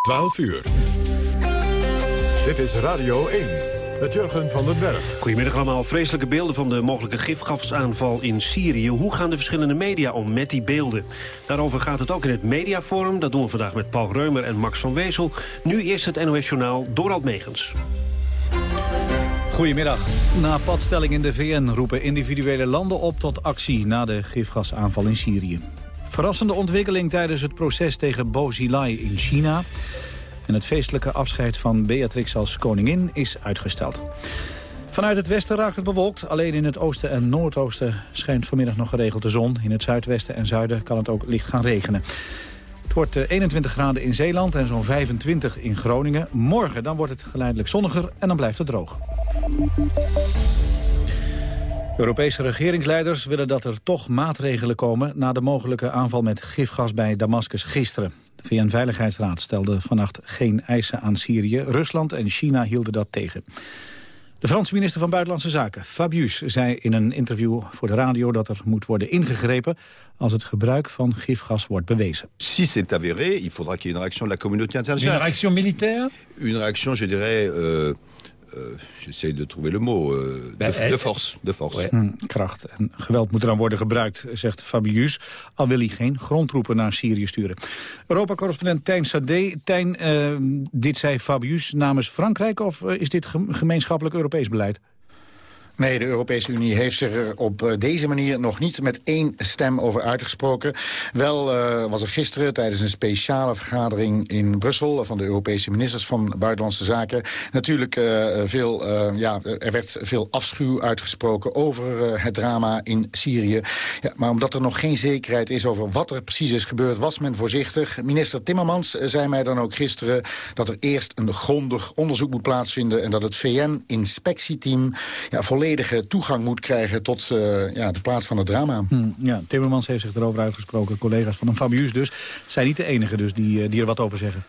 12 uur. Dit is Radio 1 met Jurgen van den Berg. Goedemiddag allemaal. Vreselijke beelden van de mogelijke gifgasaanval in Syrië. Hoe gaan de verschillende media om met die beelden? Daarover gaat het ook in het Mediaforum. Dat doen we vandaag met Paul Reumer en Max van Wezel. Nu eerst het NOS Journaal Dorald Megens. Goedemiddag. Na padstelling in de VN roepen individuele landen op tot actie... na de gifgasaanval in Syrië. Verrassende ontwikkeling tijdens het proces tegen Bo Xilai in China. En het feestelijke afscheid van Beatrix als koningin is uitgesteld. Vanuit het westen raakt het bewolkt. Alleen in het oosten en noordoosten schijnt vanmiddag nog geregeld de zon. In het zuidwesten en zuiden kan het ook licht gaan regenen. Het wordt 21 graden in Zeeland en zo'n 25 in Groningen. Morgen dan wordt het geleidelijk zonniger en dan blijft het droog. Europese regeringsleiders willen dat er toch maatregelen komen... na de mogelijke aanval met gifgas bij Damascus gisteren. De VN-veiligheidsraad stelde vannacht geen eisen aan Syrië. Rusland en China hielden dat tegen. De Franse minister van Buitenlandse Zaken, Fabius, zei in een interview voor de radio dat er moet worden ingegrepen als het gebruik van gifgas wordt bewezen. Si c'est avéré, il faudra qu'il y ait une réaction de la communauté internationale. Une réaction militaire Une réaction, je dirais, euh, uh, j'essaie de trouver le mot, uh, de, de, force. De force. Hmm, kracht en geweld moet er dan worden gebruikt, zegt Fabius. Al wil hij geen grondtroepen naar Syrië sturen. Europa-correspondent Tijn Sade. Tijn, uh, dit zei Fabius namens Frankrijk of is dit gemeenschappelijk Europees beleid? Nee, de Europese Unie heeft zich er op eh, deze manier nog niet met één stem over uitgesproken. Wel uh, was er gisteren tijdens een speciale vergadering in Brussel... van de Europese ministers van Buitenlandse Zaken... natuurlijk uh, veel, ja, er werd veel afschuw uitgesproken over het drama in Syrië. Ja, maar omdat er nog geen zekerheid is over wat er precies is gebeurd... was men voorzichtig. Minister Timmermans zei mij dan ook gisteren... dat er eerst een grondig onderzoek moet plaatsvinden... en dat het VN-inspectieteam ja, volledig toegang moet krijgen tot uh, ja, de plaats van het drama. Hmm, ja, Timmermans heeft zich erover uitgesproken. Collega's van een Fabius dus. zijn niet de enige dus die, uh, die er wat over zeggen.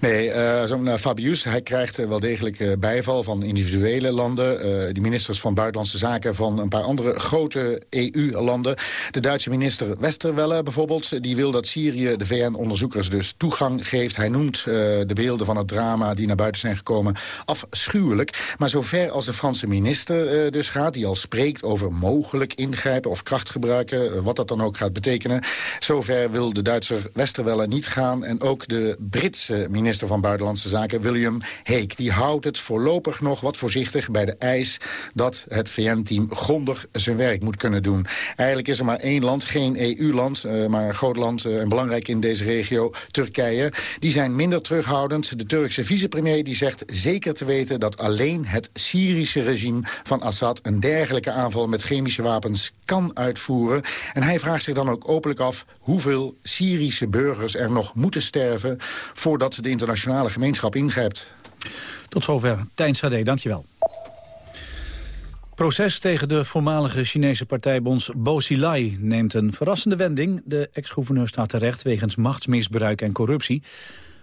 Nee, uh, zo'n uh, Fabius, hij krijgt uh, wel degelijk bijval van individuele landen. de ministers van Buitenlandse Zaken van een paar andere grote EU-landen. De Duitse minister Westerwelle bijvoorbeeld, die wil dat Syrië de VN-onderzoekers dus toegang geeft. Hij noemt de beelden van het drama die naar buiten zijn gekomen afschuwelijk. Maar zover als de Franse minister dus gaat, die al spreekt over mogelijk ingrijpen of kracht gebruiken, wat dat dan ook gaat betekenen. Zover wil de Duitser Westerwelle niet gaan en ook de Britse minister van Buitenlandse Zaken, William Hague. Die houdt het voorlopig nog wat voorzichtig bij de eis... dat het VN-team grondig zijn werk moet kunnen doen. Eigenlijk is er maar één land, geen EU-land, uh, maar een groot land uh, en belangrijk in deze regio, Turkije. Die zijn minder terughoudend. De Turkse vicepremier die zegt zeker te weten... dat alleen het Syrische regime van Assad een dergelijke aanval met chemische wapens kan uitvoeren. En hij vraagt zich dan ook openlijk af hoeveel Syrische burgers er nog moeten sterven... voordat de internationale gemeenschap ingrijpt. Tot zover. Tijn Sade, dankjewel. Proces tegen de voormalige Chinese partijbonds Bo Xilai neemt een verrassende wending. De ex-gouverneur staat terecht wegens machtsmisbruik en corruptie.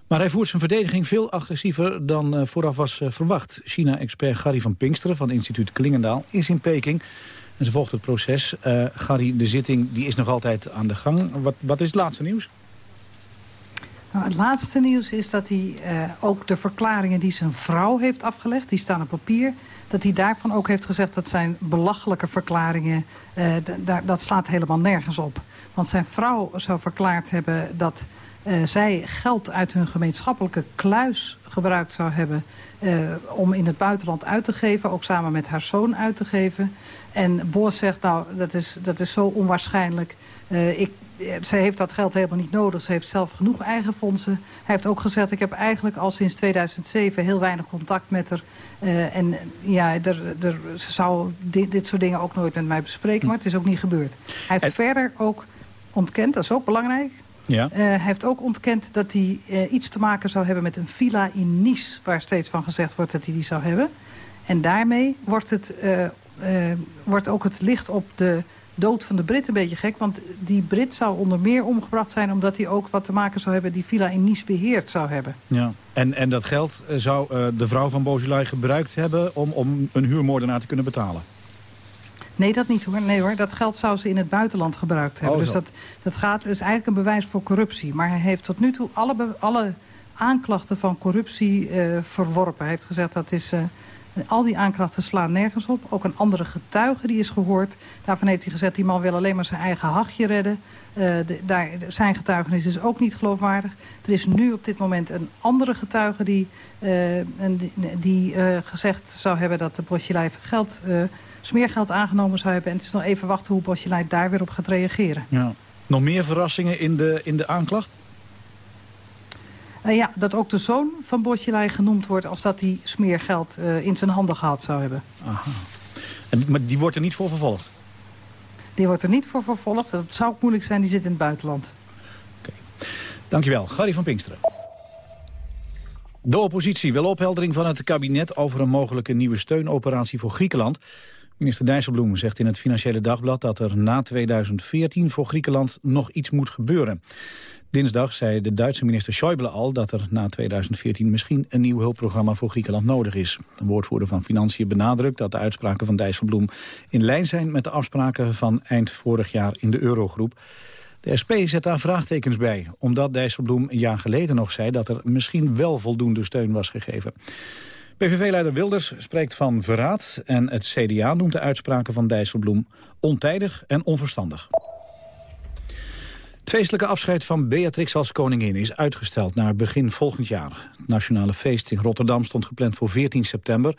Maar hij voert zijn verdediging veel agressiever dan uh, vooraf was uh, verwacht. China-expert Gary van Pinksteren van instituut Klingendaal is in Peking. En ze volgt het proces. Uh, Gary, de zitting die is nog altijd aan de gang. Wat, wat is het laatste nieuws? Nou, het laatste nieuws is dat hij uh, ook de verklaringen die zijn vrouw heeft afgelegd... die staan op papier, dat hij daarvan ook heeft gezegd... dat zijn belachelijke verklaringen, uh, dat slaat helemaal nergens op. Want zijn vrouw zou verklaard hebben dat uh, zij geld uit hun gemeenschappelijke kluis gebruikt zou hebben... om in het buitenland uit te geven, ook samen met haar zoon uit te geven. En Boos zegt, nou, dat is, dat is zo onwaarschijnlijk... ik zij heeft dat geld helemaal niet nodig. Ze heeft zelf genoeg eigen fondsen. Hij heeft ook gezegd, ik heb eigenlijk al sinds 2007 heel weinig contact met haar. Uh, en ja, er, er, ze zou dit, dit, soort dingen ook nooit met mij bespreken, maar het is ook niet gebeurd. Hij heeft verder ook ontkend, dat is ook belangrijk... Ja. Uh, hij heeft ook ontkend dat hij uh, iets te maken zou hebben met een villa in Nice... waar steeds van gezegd wordt dat hij die zou hebben. En daarmee wordt, het, wordt ook het licht op de dood van de Brit een beetje gek. Want die Brit zou onder meer omgebracht zijn... omdat hij ook wat te maken zou hebben... die villa in Nice beheerd zou hebben. Ja. En, en dat geld eh, zou uh, de vrouw van Bozulai gebruikt hebben... Om, om een huurmoordenaar te kunnen betalen? Nee, dat niet hoor. Nee hoor. Dat geld zou ze in het buitenland gebruikt hebben. Oh, dus dat, dat gaat, is eigenlijk een bewijs voor corruptie. Maar hij heeft tot nu toe alle, alle aanklachten van corruptie verworpen. Hij heeft gezegd dat is al die aanklachten slaan nergens op. Ook een andere getuige die is gehoord. Daarvan heeft hij gezegd, die man wil alleen maar zijn eigen hachje redden. Uh, daar, zijn getuigenis is ook niet geloofwaardig. Er is nu op dit moment een andere getuige die, uh, die, die uh, gezegd zou hebben dat de Bosjelij geld, smeergeld aangenomen zou hebben. En het is nog even wachten hoe Bosjelij daar weer op gaat reageren. Ja. Nog meer verrassingen in de, in de aanklacht? Uh, ja, dat ook de zoon van Bosjelij genoemd wordt... als dat hij smeergeld uh, in zijn handen gehad zou hebben. Aha. En, maar die wordt er niet voor vervolgd? Die wordt er niet voor vervolgd. Dat zou ook moeilijk zijn, die zit in het buitenland. Oké. Okay. Dankjewel. Gary van Pinksteren. De oppositie wil opheldering van het kabinet... over een mogelijke nieuwe steunoperatie voor Griekenland. Minister Dijsselbloem zegt in het Financiële Dagblad... dat er na 2014 voor Griekenland nog iets moet gebeuren. Dinsdag zei de Duitse minister Schäuble al dat er na 2014 misschien een nieuw hulpprogramma voor Griekenland nodig is. Een woordvoerder van Financiën benadrukt dat de uitspraken van Dijsselbloem in lijn zijn met de afspraken van eind vorig jaar in de Eurogroep. De SP zet daar vraagtekens bij, omdat Dijsselbloem een jaar geleden nog zei dat er misschien wel voldoende steun was gegeven. PVV-leider Wilders spreekt van verraad en het CDA noemt de uitspraken van Dijsselbloem ontijdig en onverstandig. Het feestelijke afscheid van Beatrix als koningin is uitgesteld naar begin volgend jaar. Het nationale feest in Rotterdam stond gepland voor 14 september...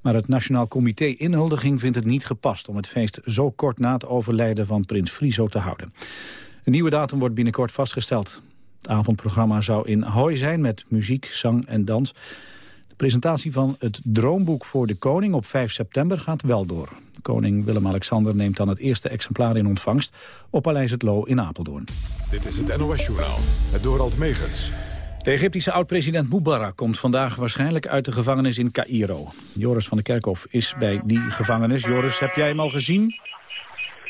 maar het Nationaal Comité Inhuldiging vindt het niet gepast... om het feest zo kort na het overlijden van prins Friso te houden. Een nieuwe datum wordt binnenkort vastgesteld. Het avondprogramma zou in Hooi zijn met muziek, zang en dans. De presentatie van het Droomboek voor de Koning op 5 september gaat wel door. Koning Willem-Alexander neemt dan het eerste exemplaar in ontvangst... op Paleis het Loo in Apeldoorn. Dit is het NOS-journaal, het Dorald Megens. De Egyptische oud-president Mubarak komt vandaag waarschijnlijk uit de gevangenis in Cairo. Joris van der Kerkhof is bij die gevangenis. Joris, heb jij hem al gezien?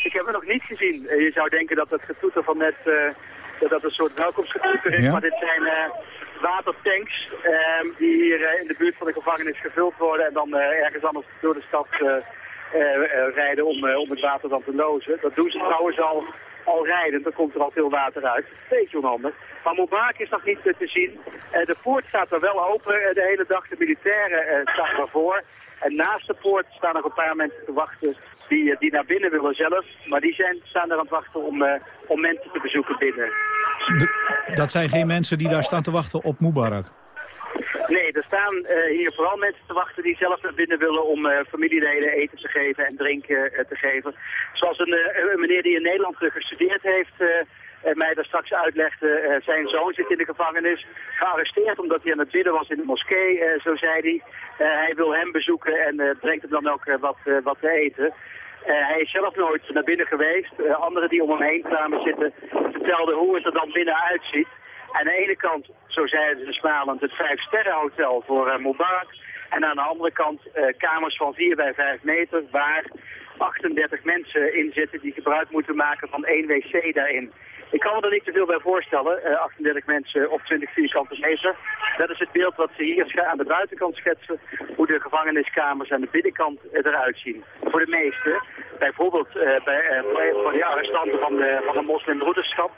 Ik heb hem nog niet gezien. Je zou denken dat het getoeter van net... Uh, dat een soort welkomstgetoeter is, maar dit zijn... Uh, watertanks uh, die hier uh, in de buurt van de gevangenis gevuld worden en dan uh, ergens anders door de stad uh, rijden om, om het water dan te lozen. Dat doen ze trouwens al, al rijden, dan komt er al veel water uit. Dat is onhandig. Maar Mubarak is nog niet te zien. de poort staat er wel open de hele dag. De militairen staan ervoor. En naast de poort staan nog een paar mensen te wachten die, die naar binnen willen zelf. Maar die zijn, staan er aan het wachten om, om mensen te bezoeken binnen. dat zijn geen mensen die daar staan te wachten op Mubarak? Nee, er staan uh, hier vooral mensen te wachten die zelf naar binnen willen om uh, familieleden eten te geven en drinken uh, te geven. Zoals een, een, meneer die in Nederland gestudeerd heeft mij daar straks uitlegde, zijn zoon zit in de gevangenis, gearresteerd omdat hij aan het bidden was in de moskee, zo zei hij. hij wil hem bezoeken en brengt hem dan ook wat, wat te eten. hij is zelf nooit naar binnen geweest. anderen die om hem heen kwamen zitten vertelden hoe het er dan binnen uitziet. Aan de ene kant, zo zeiden ze smalend, het vijf-sterrenhotel voor uh, Mubarak. En aan de andere kant uh, kamers van 4 bij 5 meter waar 38 mensen in zitten die gebruik moeten maken van één wc daarin. Ik kan me er niet te veel bij voorstellen, uh, eh, 38 mensen op 20 vierkante meter. Dat is het beeld wat ze hier aan de buitenkant schetsen, hoe de gevangeniskamers aan de binnenkant eruit zien. Voor de meeste, bijvoorbeeld bij, voor de arrestanten van de, van de moslimbroederschap,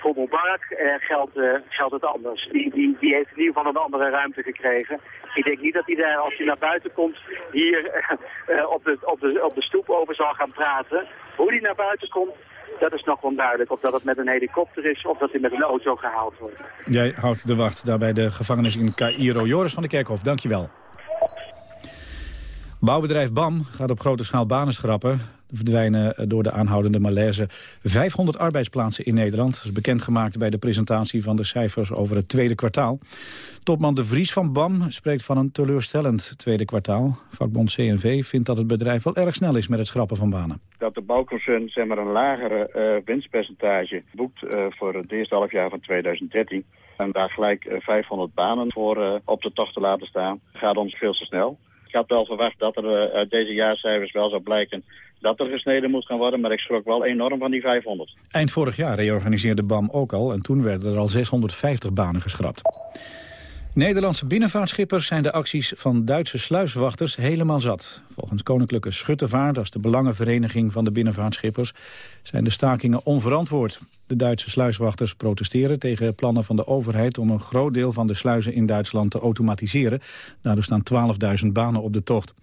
voor Mubarak eh, geldt, eh, geldt het anders. Die, heeft in ieder geval een andere ruimte gekregen. Ik denk niet dat hij daar, als hij naar buiten komt, hier uh, op, de, op, de, op de stoep over zal gaan praten. Hoe hij naar buiten komt, dat is nog onduidelijk. Of dat het met een helikopter is of dat hij met een auto gehaald wordt. Jij houdt de wacht daar bij de gevangenis in Cairo. Joris van der Kerkhof, dankjewel. Bouwbedrijf BAM gaat op grote schaal banen schrappen. Er verdwijnen eh, door de aanhoudende malaise 500 arbeidsplaatsen in Nederland. Dat is bekendgemaakt bij de presentatie van de cijfers over het tweede kwartaal. Topman De Vries van BAM spreekt van een teleurstellend tweede kwartaal. Vakbond CNV vindt dat het bedrijf wel erg snel is met het schrappen van banen. Dat de bouwconcern zeg maar, een lagere uh, winstpercentage boekt uh, voor het eerste halfjaar van 2013... en daar gelijk uh, 500 banen voor op de tocht te laten staan, gaat ons veel te snel. Ik had wel verwacht dat er uit deze jaarcijfers wel zou blijken dat er gesneden moet gaan worden, maar ik schrok wel enorm van die 500. Eind vorig jaar reorganiseerde BAM ook al en toen werden er al 650 banen geschrapt. Nederlandse binnenvaartschippers zijn de acties van Duitse sluiswachters helemaal zat. Volgens Koninklijke Schuttevaart, dat is de belangenvereniging van de binnenvaartschippers, zijn de stakingen onverantwoord. De Duitse sluiswachters protesteren tegen plannen van de overheid om een groot deel van de sluizen in Duitsland te automatiseren. Daardoor staan 12.000 banen op de tocht.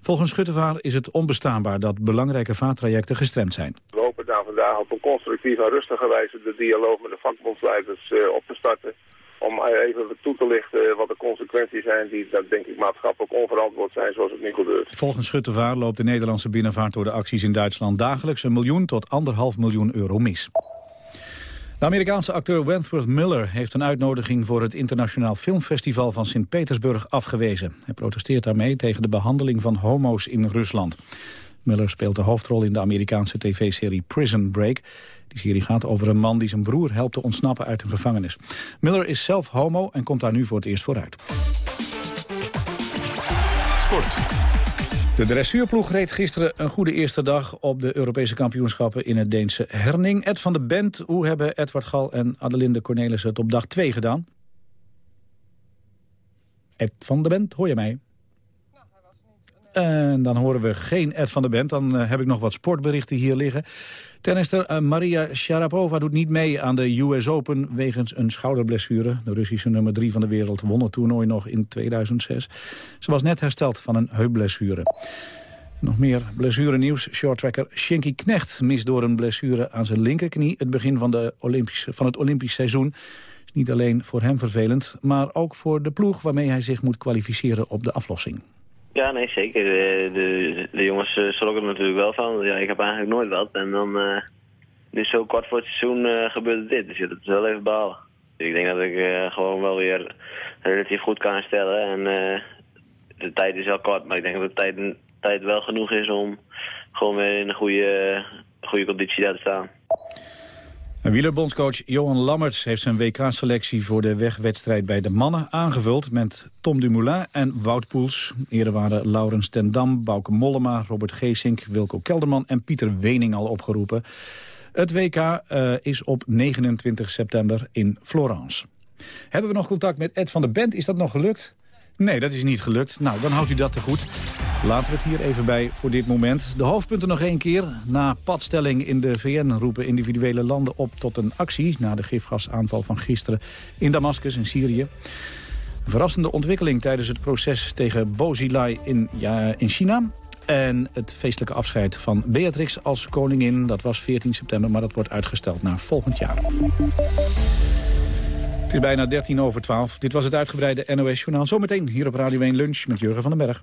Volgens Schuttevaart is het onbestaanbaar dat belangrijke vaartrajecten gestremd zijn. We hopen daar vandaag op een constructieve en rustige wijze de dialoog met de vakbondsleiders eh, op te starten om even toe te lichten wat de consequenties zijn die, dat denk ik, maatschappelijk onverantwoord zijn zoals het nu gebeurt. Volgens Schuttevaar loopt de Nederlandse binnenvaart door de acties in Duitsland dagelijks een miljoen tot anderhalf miljoen euro mis. De Amerikaanse acteur Wentworth Miller heeft een uitnodiging voor het Internationaal Filmfestival van Sint-Petersburg afgewezen. Hij protesteert daarmee tegen de behandeling van homo's in Rusland. Miller speelt de hoofdrol in de Amerikaanse tv-serie Prison Break. Die serie gaat over een man die zijn broer helpt te ontsnappen uit een gevangenis. Miller is zelf homo en komt daar nu voor het eerst vooruit. Sport. De dressuurploeg reed gisteren een goede eerste dag op de Europese kampioenschappen in het Deense Herning. Ed van de Bent, hoe hebben Edward Gal en Adelinde Cornelis het op dag 2 gedaan? Ed van de Bent, hoor je mij? En dan horen we geen Ed van de Bent. Dan eh, heb ik nog wat sportberichten hier liggen. Tennister uh, Maria Sharapova doet niet mee aan de US Open wegens een schouderblessure. De Russische nummer 3 van de wereld won het toernooi nog in 2006. Ze was net hersteld van een heupblessure. Nog meer blessurenieuws. Shorttracker Shinky Knecht mist door een blessure aan zijn linkerknie... het begin van, de Olympische, van het Olympisch seizoen. Niet alleen voor hem vervelend, maar ook voor de ploeg... waarmee hij zich moet kwalificeren op de aflossing. Ja, nee, zeker. De, de, de jongens uh, schrokken er natuurlijk wel van. Ja, ik heb eigenlijk nooit wat. En dan, uh, nu zo kort voor het seizoen uh, gebeurde dit. Dus ja, dat is wel even balen. Ik denk dat ik gewoon wel weer relatief goed kan herstellen. En de tijd is wel kort, maar ik denk dat de tijd, tijd wel genoeg is om gewoon weer in een goede, goede conditie daar te staan. Wielerbondscoach Johan Lammerts heeft zijn WK-selectie voor de wegwedstrijd bij de mannen aangevuld met Tom Dumoulin en Wout Poels. Eerder waren Laurens ten Dam, Bauke Mollema, Robert Geesink, Wilco Kelderman en Pieter Wening al opgeroepen. Het WK uh, is op 29 september in Florence. Hebben we nog contact met Ed van der Bent? Is dat nog gelukt? Nee, dat is niet gelukt. Nou, dan houdt u dat te goed. Laten we het hier even bij voor dit moment. De hoofdpunten nog één keer. Na padstelling in de VN roepen individuele landen op tot een actie... na de gifgasaanval van gisteren in Damascus in Syrië. Een verrassende ontwikkeling tijdens het proces tegen Bozilai in, ja, in China. En het feestelijke afscheid van Beatrix als koningin. Dat was 14 september, maar dat wordt uitgesteld naar volgend jaar. Het is bijna 13 over 12. Dit was het uitgebreide NOS-journaal. Zometeen hier op Radio 1 Lunch met Jurgen van den Berg.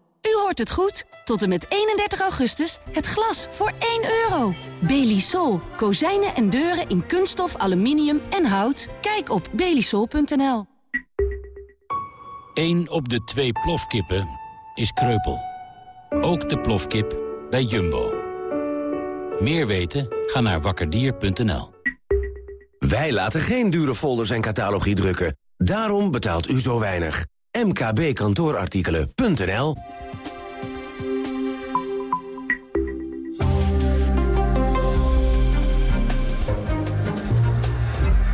U hoort het goed. Tot en met 31 augustus het glas voor 1 euro. Belisol. Kozijnen en deuren in kunststof, aluminium en hout. Kijk op belisol.nl. 1 op de twee plofkippen is kreupel. Ook de plofkip bij Jumbo. Meer weten? Ga naar wakkerdier.nl. Wij laten geen dure folders en catalogie drukken. Daarom betaalt u zo weinig. mkbkantoorartikelen.nl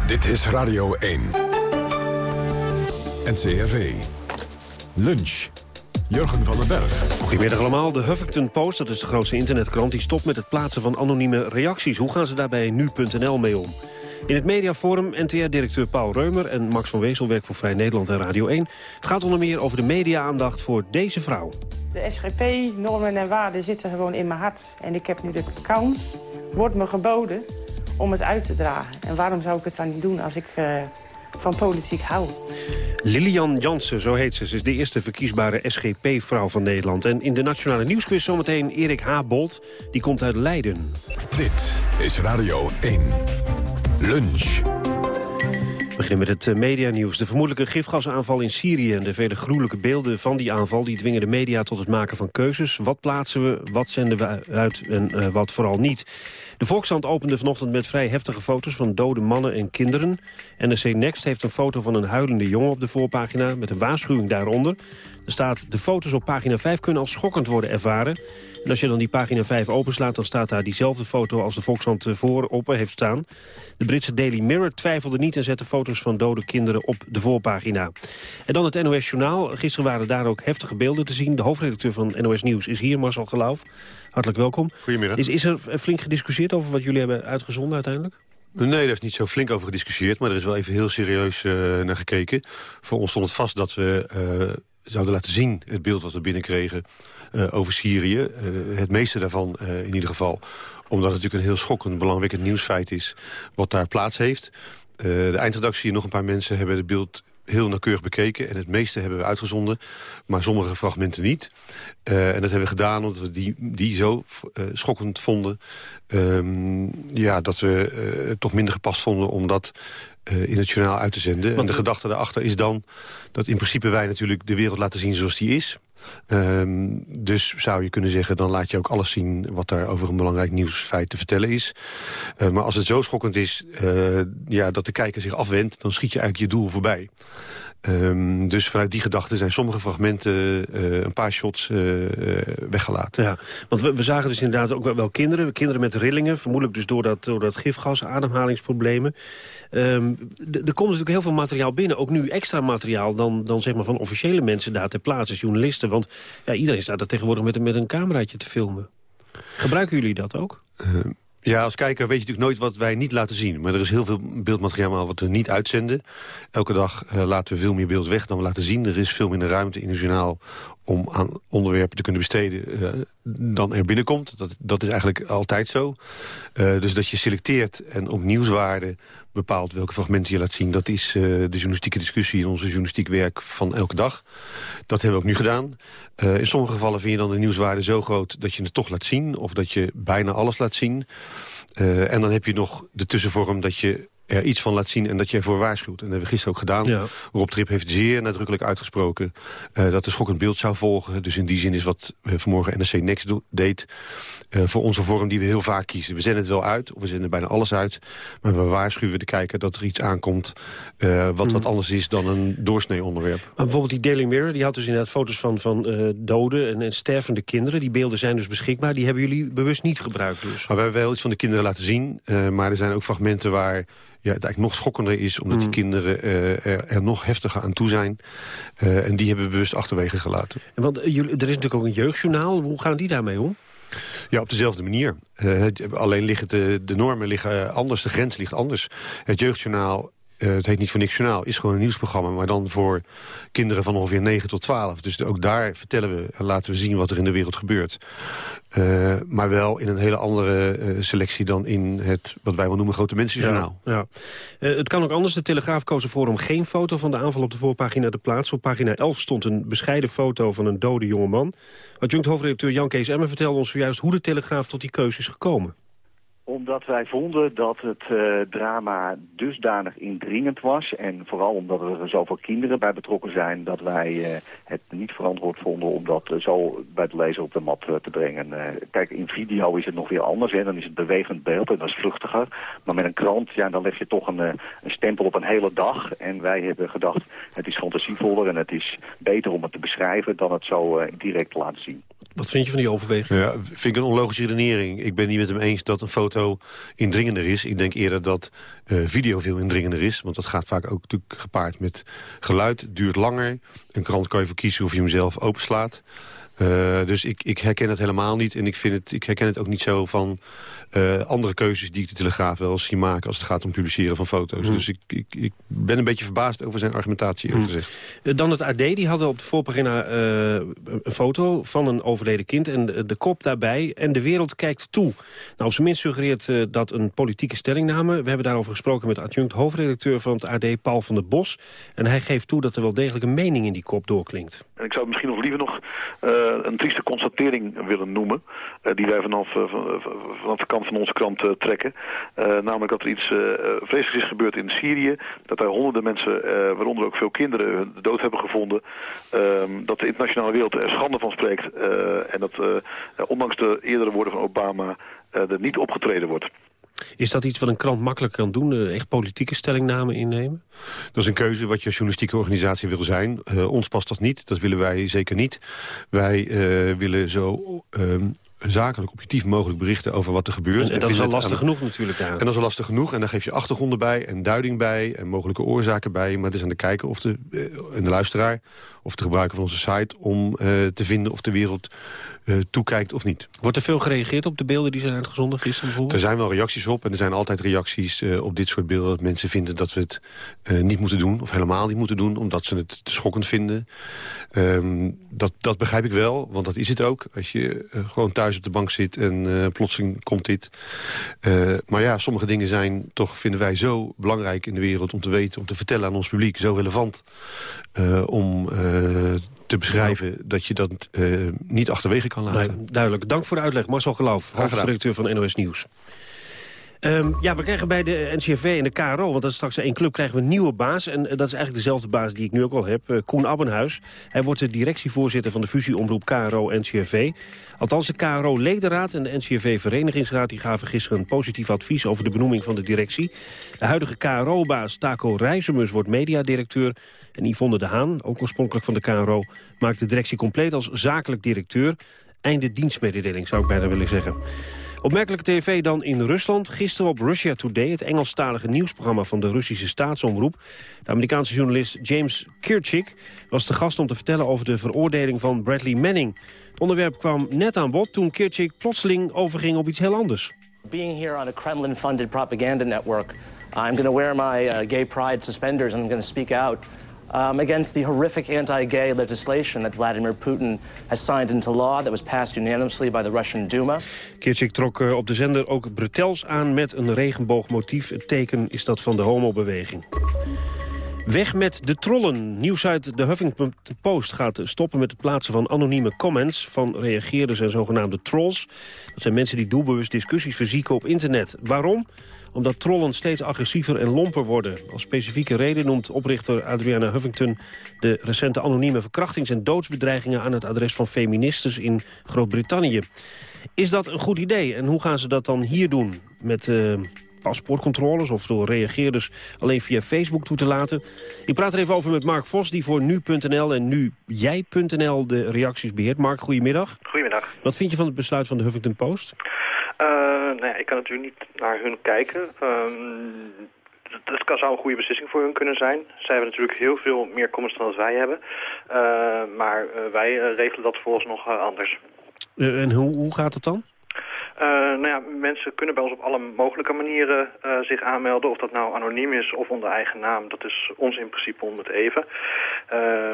Dit is Radio 1. NCRV. Lunch. Jurgen van den Berg. Goedemiddag allemaal. De Huffington Post, dat is de grootste internetkrant... die stopt met het plaatsen van anonieme reacties. Hoe gaan ze daar bij nu.nl mee om? In het mediaforum NTR-directeur Paul Reumer en Max van Wezel werkt voor Vrij Nederland en Radio 1. Het gaat onder meer over de media-aandacht voor deze vrouw. De SGP-normen en waarden zitten gewoon in mijn hart. En ik heb nu de kans, wordt me geboden, om het uit te dragen. En waarom zou ik het dan niet doen als ik uh, van politiek hou? Lilian Jansen, zo heet ze. Ze is de eerste verkiesbare SGP-vrouw van Nederland. En in de Nationale Nieuwsquiz zometeen Erik H. Bolt. Die komt uit Leiden. Dit is Radio 1. Lunch. beginnen met het eh, medianieuws. De vermoedelijke gifgasaanval in Syrië en de vele gruwelijke beelden van die aanval... die dwingen de media tot het maken van keuzes. Wat plaatsen we, wat zenden we uit en uh, wat vooral niet. De Volkskrant opende vanochtend met vrij heftige foto's van dode mannen en kinderen. NRC Next heeft een foto van een huilende jongen op de voorpagina... met een waarschuwing daaronder. Er staat, de foto's op pagina 5 kunnen als schokkend worden ervaren. En als je dan die pagina 5 openslaat, dan staat daar diezelfde foto als de Volkskrant voorop heeft staan. De Britse Daily Mirror twijfelde niet en zette foto's van dode kinderen op de voorpagina. En dan het NOS Journaal. Gisteren waren daar ook heftige beelden te zien. De hoofdredacteur van NOS Nieuws is hier, Marcel Geloof. Hartelijk welkom. Goedemiddag. Is, is er flink gediscussieerd over wat jullie hebben uitgezonden uiteindelijk? Nee, daar is niet zo flink over gediscussieerd, maar er is wel even heel serieus uh, naar gekeken. Voor ons stond het vast dat we uh, zouden laten zien, het beeld wat we binnenkregen uh, over Syrië. het meeste daarvan in ieder geval omdat het natuurlijk een heel schokkend, belangwekkend nieuwsfeit is... wat daar plaats heeft. De eindredactie en nog een paar mensen hebben het beeld heel nauwkeurig bekeken. En het meeste hebben we uitgezonden, maar sommige fragmenten niet. Uh, en dat hebben we gedaan omdat we die, die zo uh, schokkend vonden... Um, ja, dat we uh, het toch minder gepast vonden om dat in het journaal uit te zenden. Want en de gedachte daarachter is dan dat in principe wij natuurlijk de wereld laten zien zoals die is... Um, dus zou je kunnen zeggen, dan laat je ook alles zien... wat daar over een belangrijk nieuwsfeit te vertellen is. Uh, maar als het zo schokkend is uh, ja, dat de kijker zich afwendt... dan schiet je eigenlijk je doel voorbij. Um, dus vanuit die gedachte zijn sommige fragmenten, uh, een paar shots uh, weggelaten. Ja, want we, we, zagen dus inderdaad ook wel kinderen, kinderen met rillingen... vermoedelijk dus door dat, door dat gifgas, ademhalingsproblemen. Um, er komt natuurlijk heel veel materiaal binnen, ook nu extra materiaal... dan, dan zeg maar van officiële mensen daar ter plaatse, journalisten. Want ja, iedereen staat er tegenwoordig met, met een cameraatje te filmen. Gebruiken jullie dat ook? Ja, als kijker weet je natuurlijk nooit wat wij niet laten zien. Maar er is heel veel beeldmateriaal wat we niet uitzenden. Elke dag uh, laten we veel meer beeld weg dan we laten zien. Er is veel minder ruimte in het journaal om aan onderwerpen te kunnen besteden uh, dan er binnenkomt. Dat, dat is eigenlijk altijd zo. Uh, dus dat je selecteert en op nieuwswaarde bepaalt welke fragmenten je laat zien. Dat is uh, de journalistieke discussie in onze journalistiek werk van elke dag. Dat hebben we ook nu gedaan. Uh, in sommige gevallen vind je dan de nieuwswaarde zo groot dat je het toch laat zien. Of dat je bijna alles laat zien. En dan heb je nog de tussenvorm dat je er iets van laat zien en dat je ervoor waarschuwt. En dat hebben we gisteren ook gedaan. Ja. Rob Trip heeft zeer nadrukkelijk uitgesproken uh, dat er schokkend beeld zou volgen. Dus in die zin is wat uh, vanmorgen NRC Next deed uh, voor onze vorm die we heel vaak kiezen. We zenden het wel uit, of we zenden bijna alles uit. Maar we waarschuwen de kijker dat er iets aankomt wat mm. wat anders is dan een doorsnee onderwerp. Maar bijvoorbeeld die Daily Mirror, die had dus inderdaad foto's van, van doden en, en, stervende kinderen. Die beelden zijn dus beschikbaar. Die hebben jullie bewust niet gebruikt dus? Maar we hebben wel iets van de kinderen laten zien. maar er zijn ook fragmenten waar ja, het eigenlijk nog schokkender is... omdat die kinderen uh, er, er, nog heftiger aan toe zijn. Uh, en die hebben we bewust achterwege gelaten. En want, uh, er is natuurlijk ook een jeugdjournaal. Hoe gaan die daarmee om? Ja, op dezelfde manier. alleen liggen de, de normen liggen anders, de grens ligt anders. Het jeugdjournaal uh, het heet niet voor niks journaal, is gewoon een nieuwsprogramma... maar dan voor kinderen van ongeveer 9 tot 12. Dus ook daar vertellen we en laten we zien wat er in de wereld gebeurt. Uh, maar wel in een hele andere uh, selectie dan in het, wat wij wel noemen, grote mensenjournaal. Ja, het kan ook anders. De Telegraaf koos ervoor om geen foto van de aanval op de voorpagina te plaatsen. Op pagina 11 stond een bescheiden foto van een dode jongeman. Adjunct hoofdredacteur Jan Kees Emmer vertelde ons zojuist... hoe de Telegraaf tot die keuze is gekomen omdat wij vonden dat het uh, drama dusdanig indringend was... en vooral omdat er zoveel kinderen bij betrokken zijn... dat wij uh, het niet verantwoord vonden om dat uh, zo bij de lezer op de mat te brengen. kijk, in video is het nog weer anders. Hè? Dan is het bewegend beeld en dat is vluchtiger. Maar met een krant, ja, dan leg je toch een, een stempel op een hele dag. En wij hebben gedacht, het is fantasievoller en het is beter om het te beschrijven... dan het zo direct te laten zien. Wat vind je van die overweging? Ja, vind ik een onlogische redenering. Ik ben niet met hem eens dat een foto indringender is. Ik denk eerder dat uh, video veel indringender is. Want dat gaat vaak ook natuurlijk gepaard met geluid. Duurt langer. Een krant kan je verkiezen of je hem zelf openslaat. Uh, dus ik, ik herken het helemaal niet. En ik, vind het, ik herken het ook niet zo van uh, andere keuzes die ik de Telegraaf wel eens zie maken... als het gaat om publiceren van foto's. Hmm. Dus ik, ik, ik, ben een beetje verbaasd over zijn argumentatie, hmm. gezegd. Uh, dan het AD, die hadden op de voorpagina een foto van een overleden kind... en de, de, kop daarbij, en de wereld kijkt toe. Nou, op zijn minst suggereert dat een politieke stellingname. We hebben daarover gesproken met adjunct hoofdredacteur van het AD, Paul van der Bos. En hij geeft toe dat er wel degelijk een mening in die kop doorklinkt. Ik zou misschien nog liever nog een trieste constatering willen noemen. die wij vanaf, vanaf de kant van onze krant trekken. namelijk dat er iets vreselijks is gebeurd in Syrië. Dat er honderden mensen, waaronder ook veel kinderen, de dood hebben gevonden. Ehm, dat de internationale wereld er schande van spreekt. en dat ondanks de eerdere woorden van Obama er niet opgetreden wordt. Is dat iets wat een krant makkelijk kan doen? Uh, echt politieke stellingnamen innemen? Dat is een keuze wat je als journalistieke organisatie wil zijn. Uh, ons past dat niet, dat willen wij zeker niet. Wij uh, willen zo ehm, zakelijk objectief mogelijk berichten over wat er gebeurt. En, en dat is al lastig genoeg natuurlijk daar. En dat is al lastig genoeg en daar geef je achtergronden bij en duiding bij en mogelijke oorzaken bij. Maar het is aan de kijker of de, en de luisteraar of de gebruiker van onze site om te vinden of de wereld uh, toekijkt of niet. Wordt er veel gereageerd op de beelden die zijn uitgezonden gisteren bijvoorbeeld? Er zijn wel reacties op en er zijn altijd reacties uh, op dit soort beelden... dat mensen vinden dat we het niet moeten doen of helemaal niet moeten doen... omdat ze het te schokkend vinden. Um, dat, dat begrijp ik wel, want dat is het ook. Als je gewoon thuis op de bank zit en plotseling komt dit. maar ja, sommige dingen zijn toch, vinden wij, zo belangrijk in de wereld... om te weten, om te vertellen aan ons publiek, zo relevant... om te beschrijven dat je dat uh, niet achterwege kan laten. Nee, duidelijk. Dank voor de uitleg. Marcel Geloof, hoofdredacteur van NOS Nieuws. Um, ja, we krijgen bij de NCRV en de KRO, want dat is straks één club, krijgen we een nieuwe baas. En dat is eigenlijk dezelfde baas die ik nu ook al heb, uh, Koen Abbenhuis. Hij wordt de directievoorzitter van de fusieomroep KRO-NCRV. Althans, de KRO-ledenraad en de NCRV-verenigingsraad... gaven gisteren een positief advies over de benoeming van de directie. De huidige KRO-baas Taco Rijzemus wordt mediadirecteur... en Yvonne de Haan, ook oorspronkelijk van de KRO... maakt de directie compleet als zakelijk directeur. Einde dienstmededeling, zou ik bijna willen zeggen. Opmerkelijke tv dan in Rusland. Gisteren op Russia Today, het Engelstalige nieuwsprogramma van de Russische staatsomroep. De Amerikaanse journalist James Kirchik was de gast om te vertellen over de veroordeling van Bradley Manning. Het onderwerp kwam net aan bod toen Kirchik plotseling overging op iets heel anders. Being here on a Kremlin-funded propaganda network, I'm going to wear my uh, gay pride suspenders and I'm going to speak out um, against the horrific anti-gay legislation that Vladimir Putin has signed into law that was passed unanimously by the Russian Duma. Kirchik trok uh, op de zender ook Brutels aan met een regenboogmotief. Het teken is dat van de homobeweging. Weg met de trollen. Nieuws uit de Huffington Post gaat stoppen met het plaatsen van anonieme comments... van reageerders en zogenaamde trolls. Dat zijn mensen die doelbewust discussies verzieken op internet. Waarom? Omdat trollen steeds agressiever en lomper worden. Als specifieke reden noemt oprichter Adriana Huffington... de recente anonieme verkrachtings- en doodsbedreigingen... aan het adres van feministes in Groot-Brittannië. Is dat een goed idee? En hoe gaan ze dat dan hier doen? Met... Uh, paspoortcontroles of door reageerders alleen via Facebook toe te laten. Ik praat er even over met Mark Vos, die voor nu.nl en nu jij.nl de reacties beheert. Mark, goedemiddag. Goedemiddag. Wat vind je van het besluit van de Huffington Post? Uh, nou ja, ik kan natuurlijk niet naar hun kijken. Um, het kan, zou een goede beslissing voor hun kunnen zijn. Zij hebben natuurlijk heel veel meer comments dan wij hebben. Uh, maar uh, wij regelen dat volgens nog anders. en hoe, hoe gaat het dan? Nou ja, mensen kunnen bij ons op alle mogelijke manieren zich aanmelden. Of dat nou anoniem is of onder eigen naam, dat is ons in principe om het even. Uh,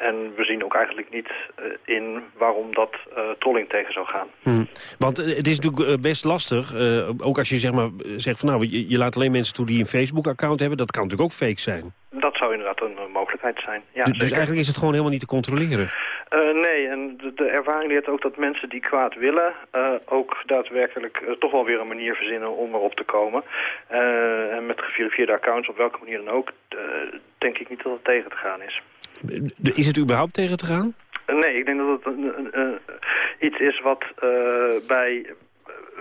en we zien ook eigenlijk niet uh, in waarom dat uh, trolling tegen zou gaan. Hmm. Want uh, het is natuurlijk best lastig, ook als je zeg maar, zegt van nou, je, je laat alleen mensen toe die een Facebook-account hebben. Dat kan natuurlijk ook fake zijn. Dat zou inderdaad een mogelijkheid zijn. Ja, dus, dus eigenlijk is het gewoon helemaal niet te controleren? nee, en de, de, ervaring leert ook dat mensen die kwaad willen... ook daadwerkelijk toch wel weer een manier verzinnen om erop te komen. en met geverifieerde accounts, op welke manier dan ook... denk ik niet dat het tegen te gaan is. Is het überhaupt tegen te gaan? Nee, ik denk dat het uh, iets is wat uh, bij,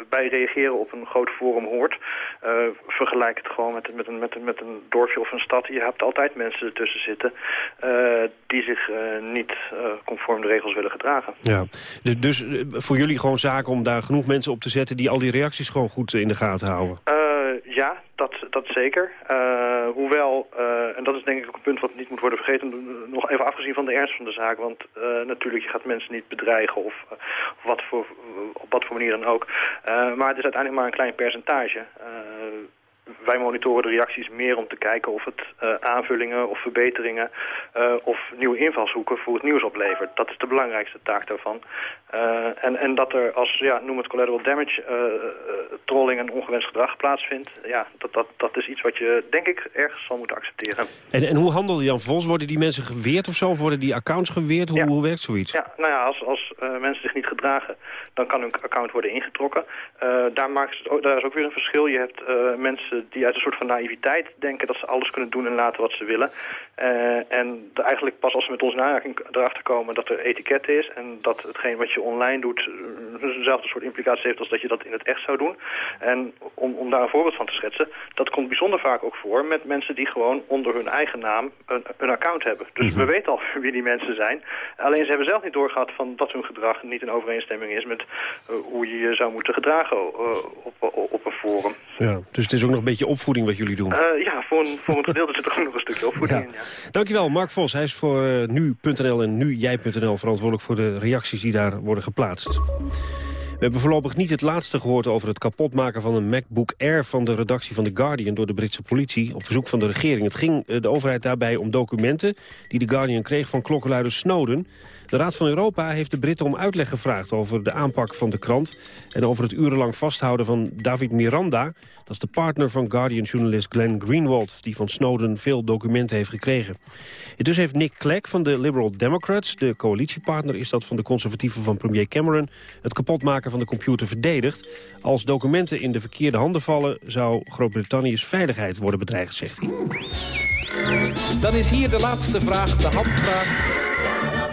bij reageren op een groot forum hoort. Uh, vergelijk het gewoon met, met, een, met, een, met een dorpje of een stad. Je hebt altijd mensen ertussen zitten die zich niet conform de regels willen gedragen. Ja, dus, dus voor jullie gewoon zaken om daar genoeg mensen op te zetten... die al die reacties gewoon goed in de gaten houden? ja, dat, dat zeker. Uh, hoewel, uh, en dat is denk ik ook een punt wat niet moet worden vergeten... nog even afgezien van de ernst van de zaak. Want uh, natuurlijk, je gaat mensen niet bedreigen of wat voor, op wat voor manier dan ook. maar het is uiteindelijk maar een klein percentage wij monitoren de reacties meer om te kijken of het aanvullingen of verbeteringen of nieuwe invalshoeken voor het nieuws oplevert. Dat is de belangrijkste taak daarvan. Uh, en, en dat er als, ja, noem het collateral damage, uh, trolling en ongewenst gedrag plaatsvindt, ja, dat, dat, dat is iets wat je, denk ik, ergens zal moeten accepteren. En, en hoe handelde Jan Vos? Worden die mensen geweerd of zo? Of worden die accounts geweerd? Hoe, hoe werkt zoiets? Ja, nou ja, als, als mensen zich niet gedragen, dan kan hun account worden ingetrokken. daar, maakt het daar is ook weer een verschil. Je hebt mensen die uit een soort van naïviteit denken dat ze alles kunnen doen en laten wat ze willen. en de, eigenlijk pas als ze met ons in aanraking erachter komen dat er etiketten is en dat hetgeen wat je online doet eh, dezelfde soort implicaties heeft als dat je dat in het echt zou doen. En om, om daar een voorbeeld van te schetsen, dat komt bijzonder vaak ook voor met mensen die gewoon onder hun eigen naam een, een account hebben. Dus we weten al wie die mensen zijn. Alleen ze hebben zelf niet doorgehad van dat hun gedrag niet in overeenstemming is met uh, hoe je je zou moeten gedragen uh, op, op een forum. Ja, dus het is ook nog een beetje opvoeding wat jullie doen. ja, voor een, voor een gedeelte zit er ook nog een stukje opvoeding ja. in. Ja. Dankjewel, Mark Vos. Hij is voor nu.nl en nujij.nl verantwoordelijk voor de reacties die daar worden geplaatst. We hebben voorlopig niet het laatste gehoord over het kapotmaken van een MacBook Air van de redactie van The Guardian door de Britse politie op verzoek van de regering. Het ging eh, de overheid daarbij om documenten die The Guardian kreeg van klokkenluider Snowden. De Raad van Europa heeft de Britten om uitleg gevraagd over de aanpak van de krant... en over het urenlang vasthouden van David Miranda. Dat is de partner van Guardian-journalist Glenn Greenwald... die van Snowden veel documenten heeft gekregen. Dus heeft Nick Clegg van de Liberal Democrats, de coalitiepartner... is dat van de conservatieven van premier Cameron... het kapotmaken van de computer verdedigd. Als documenten in de verkeerde handen vallen... zou Groot-Brittannië's veiligheid worden bedreigd, zegt hij. Dan is hier de laatste vraag, de handvraag.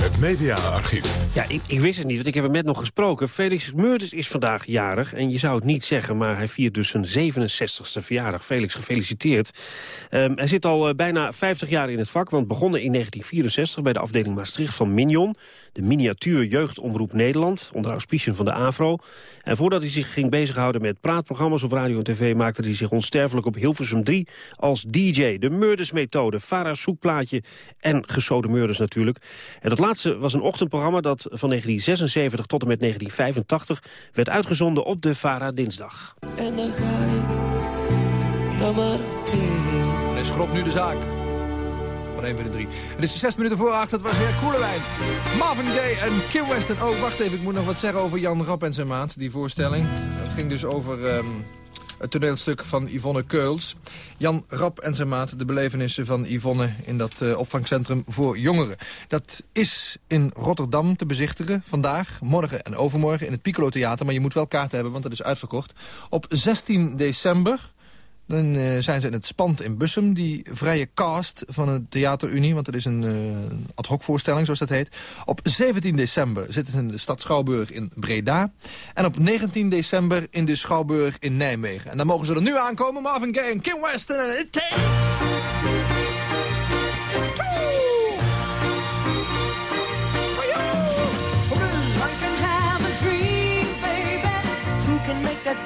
Het mediaarchief. Ja, ik, ik, wist het niet, want ik heb hem net nog gesproken. Felix Meurders is vandaag jarig. En je zou het niet zeggen, maar hij viert dus zijn 67ste verjaardag. Felix, gefeliciteerd. Um, hij zit al uh, bijna 50 jaar in het vak, want begonnen in 1964... bij de afdeling Maastricht van Mignon de miniatuur jeugdomroep Nederland, onder auspiciën van de AVRO. En voordat hij zich ging bezighouden met praatprogramma's op radio en tv... maakte hij zich onsterfelijk op Hilversum 3 als DJ. De Murders-methode, Farah zoekplaatje en gesode Murders natuurlijk. En dat laatste was een ochtendprogramma dat van 1976 tot en met 1985... werd uitgezonden op de Farah dinsdag. En dan ga ik naar maar En schropt nu de zaak van 1 van de 3. Het is 6 minuten voor 8, dat was weer Koelewijn. Marvin Gaye en Kim West. En oh, wacht even, ik moet nog wat zeggen over Jan Rap en zijn maat, die voorstelling. Het ging dus over... Um, het toneelstuk van Yvonne Keuls. Jan Rap en zijn maat, de belevenissen van Yvonne... in dat uh, opvangcentrum voor jongeren. Dat is in Rotterdam te bezichtigen. Vandaag, morgen en overmorgen in het Piccolo Theater. Maar je moet wel kaarten hebben, want dat is uitverkocht. Op 16 december dan uh, zijn ze in het Spand in Bussum, die vrije cast van het Theaterunie. Want dat is een uh, ad hoc voorstelling, zoals dat heet. Op 17 december zitten ze in de stad Schouwburg in Breda. En op 19 december in de Schouwburg in Nijmegen. En dan mogen ze er nu aankomen, Marvin Gaye en Kim Weston. En it takes...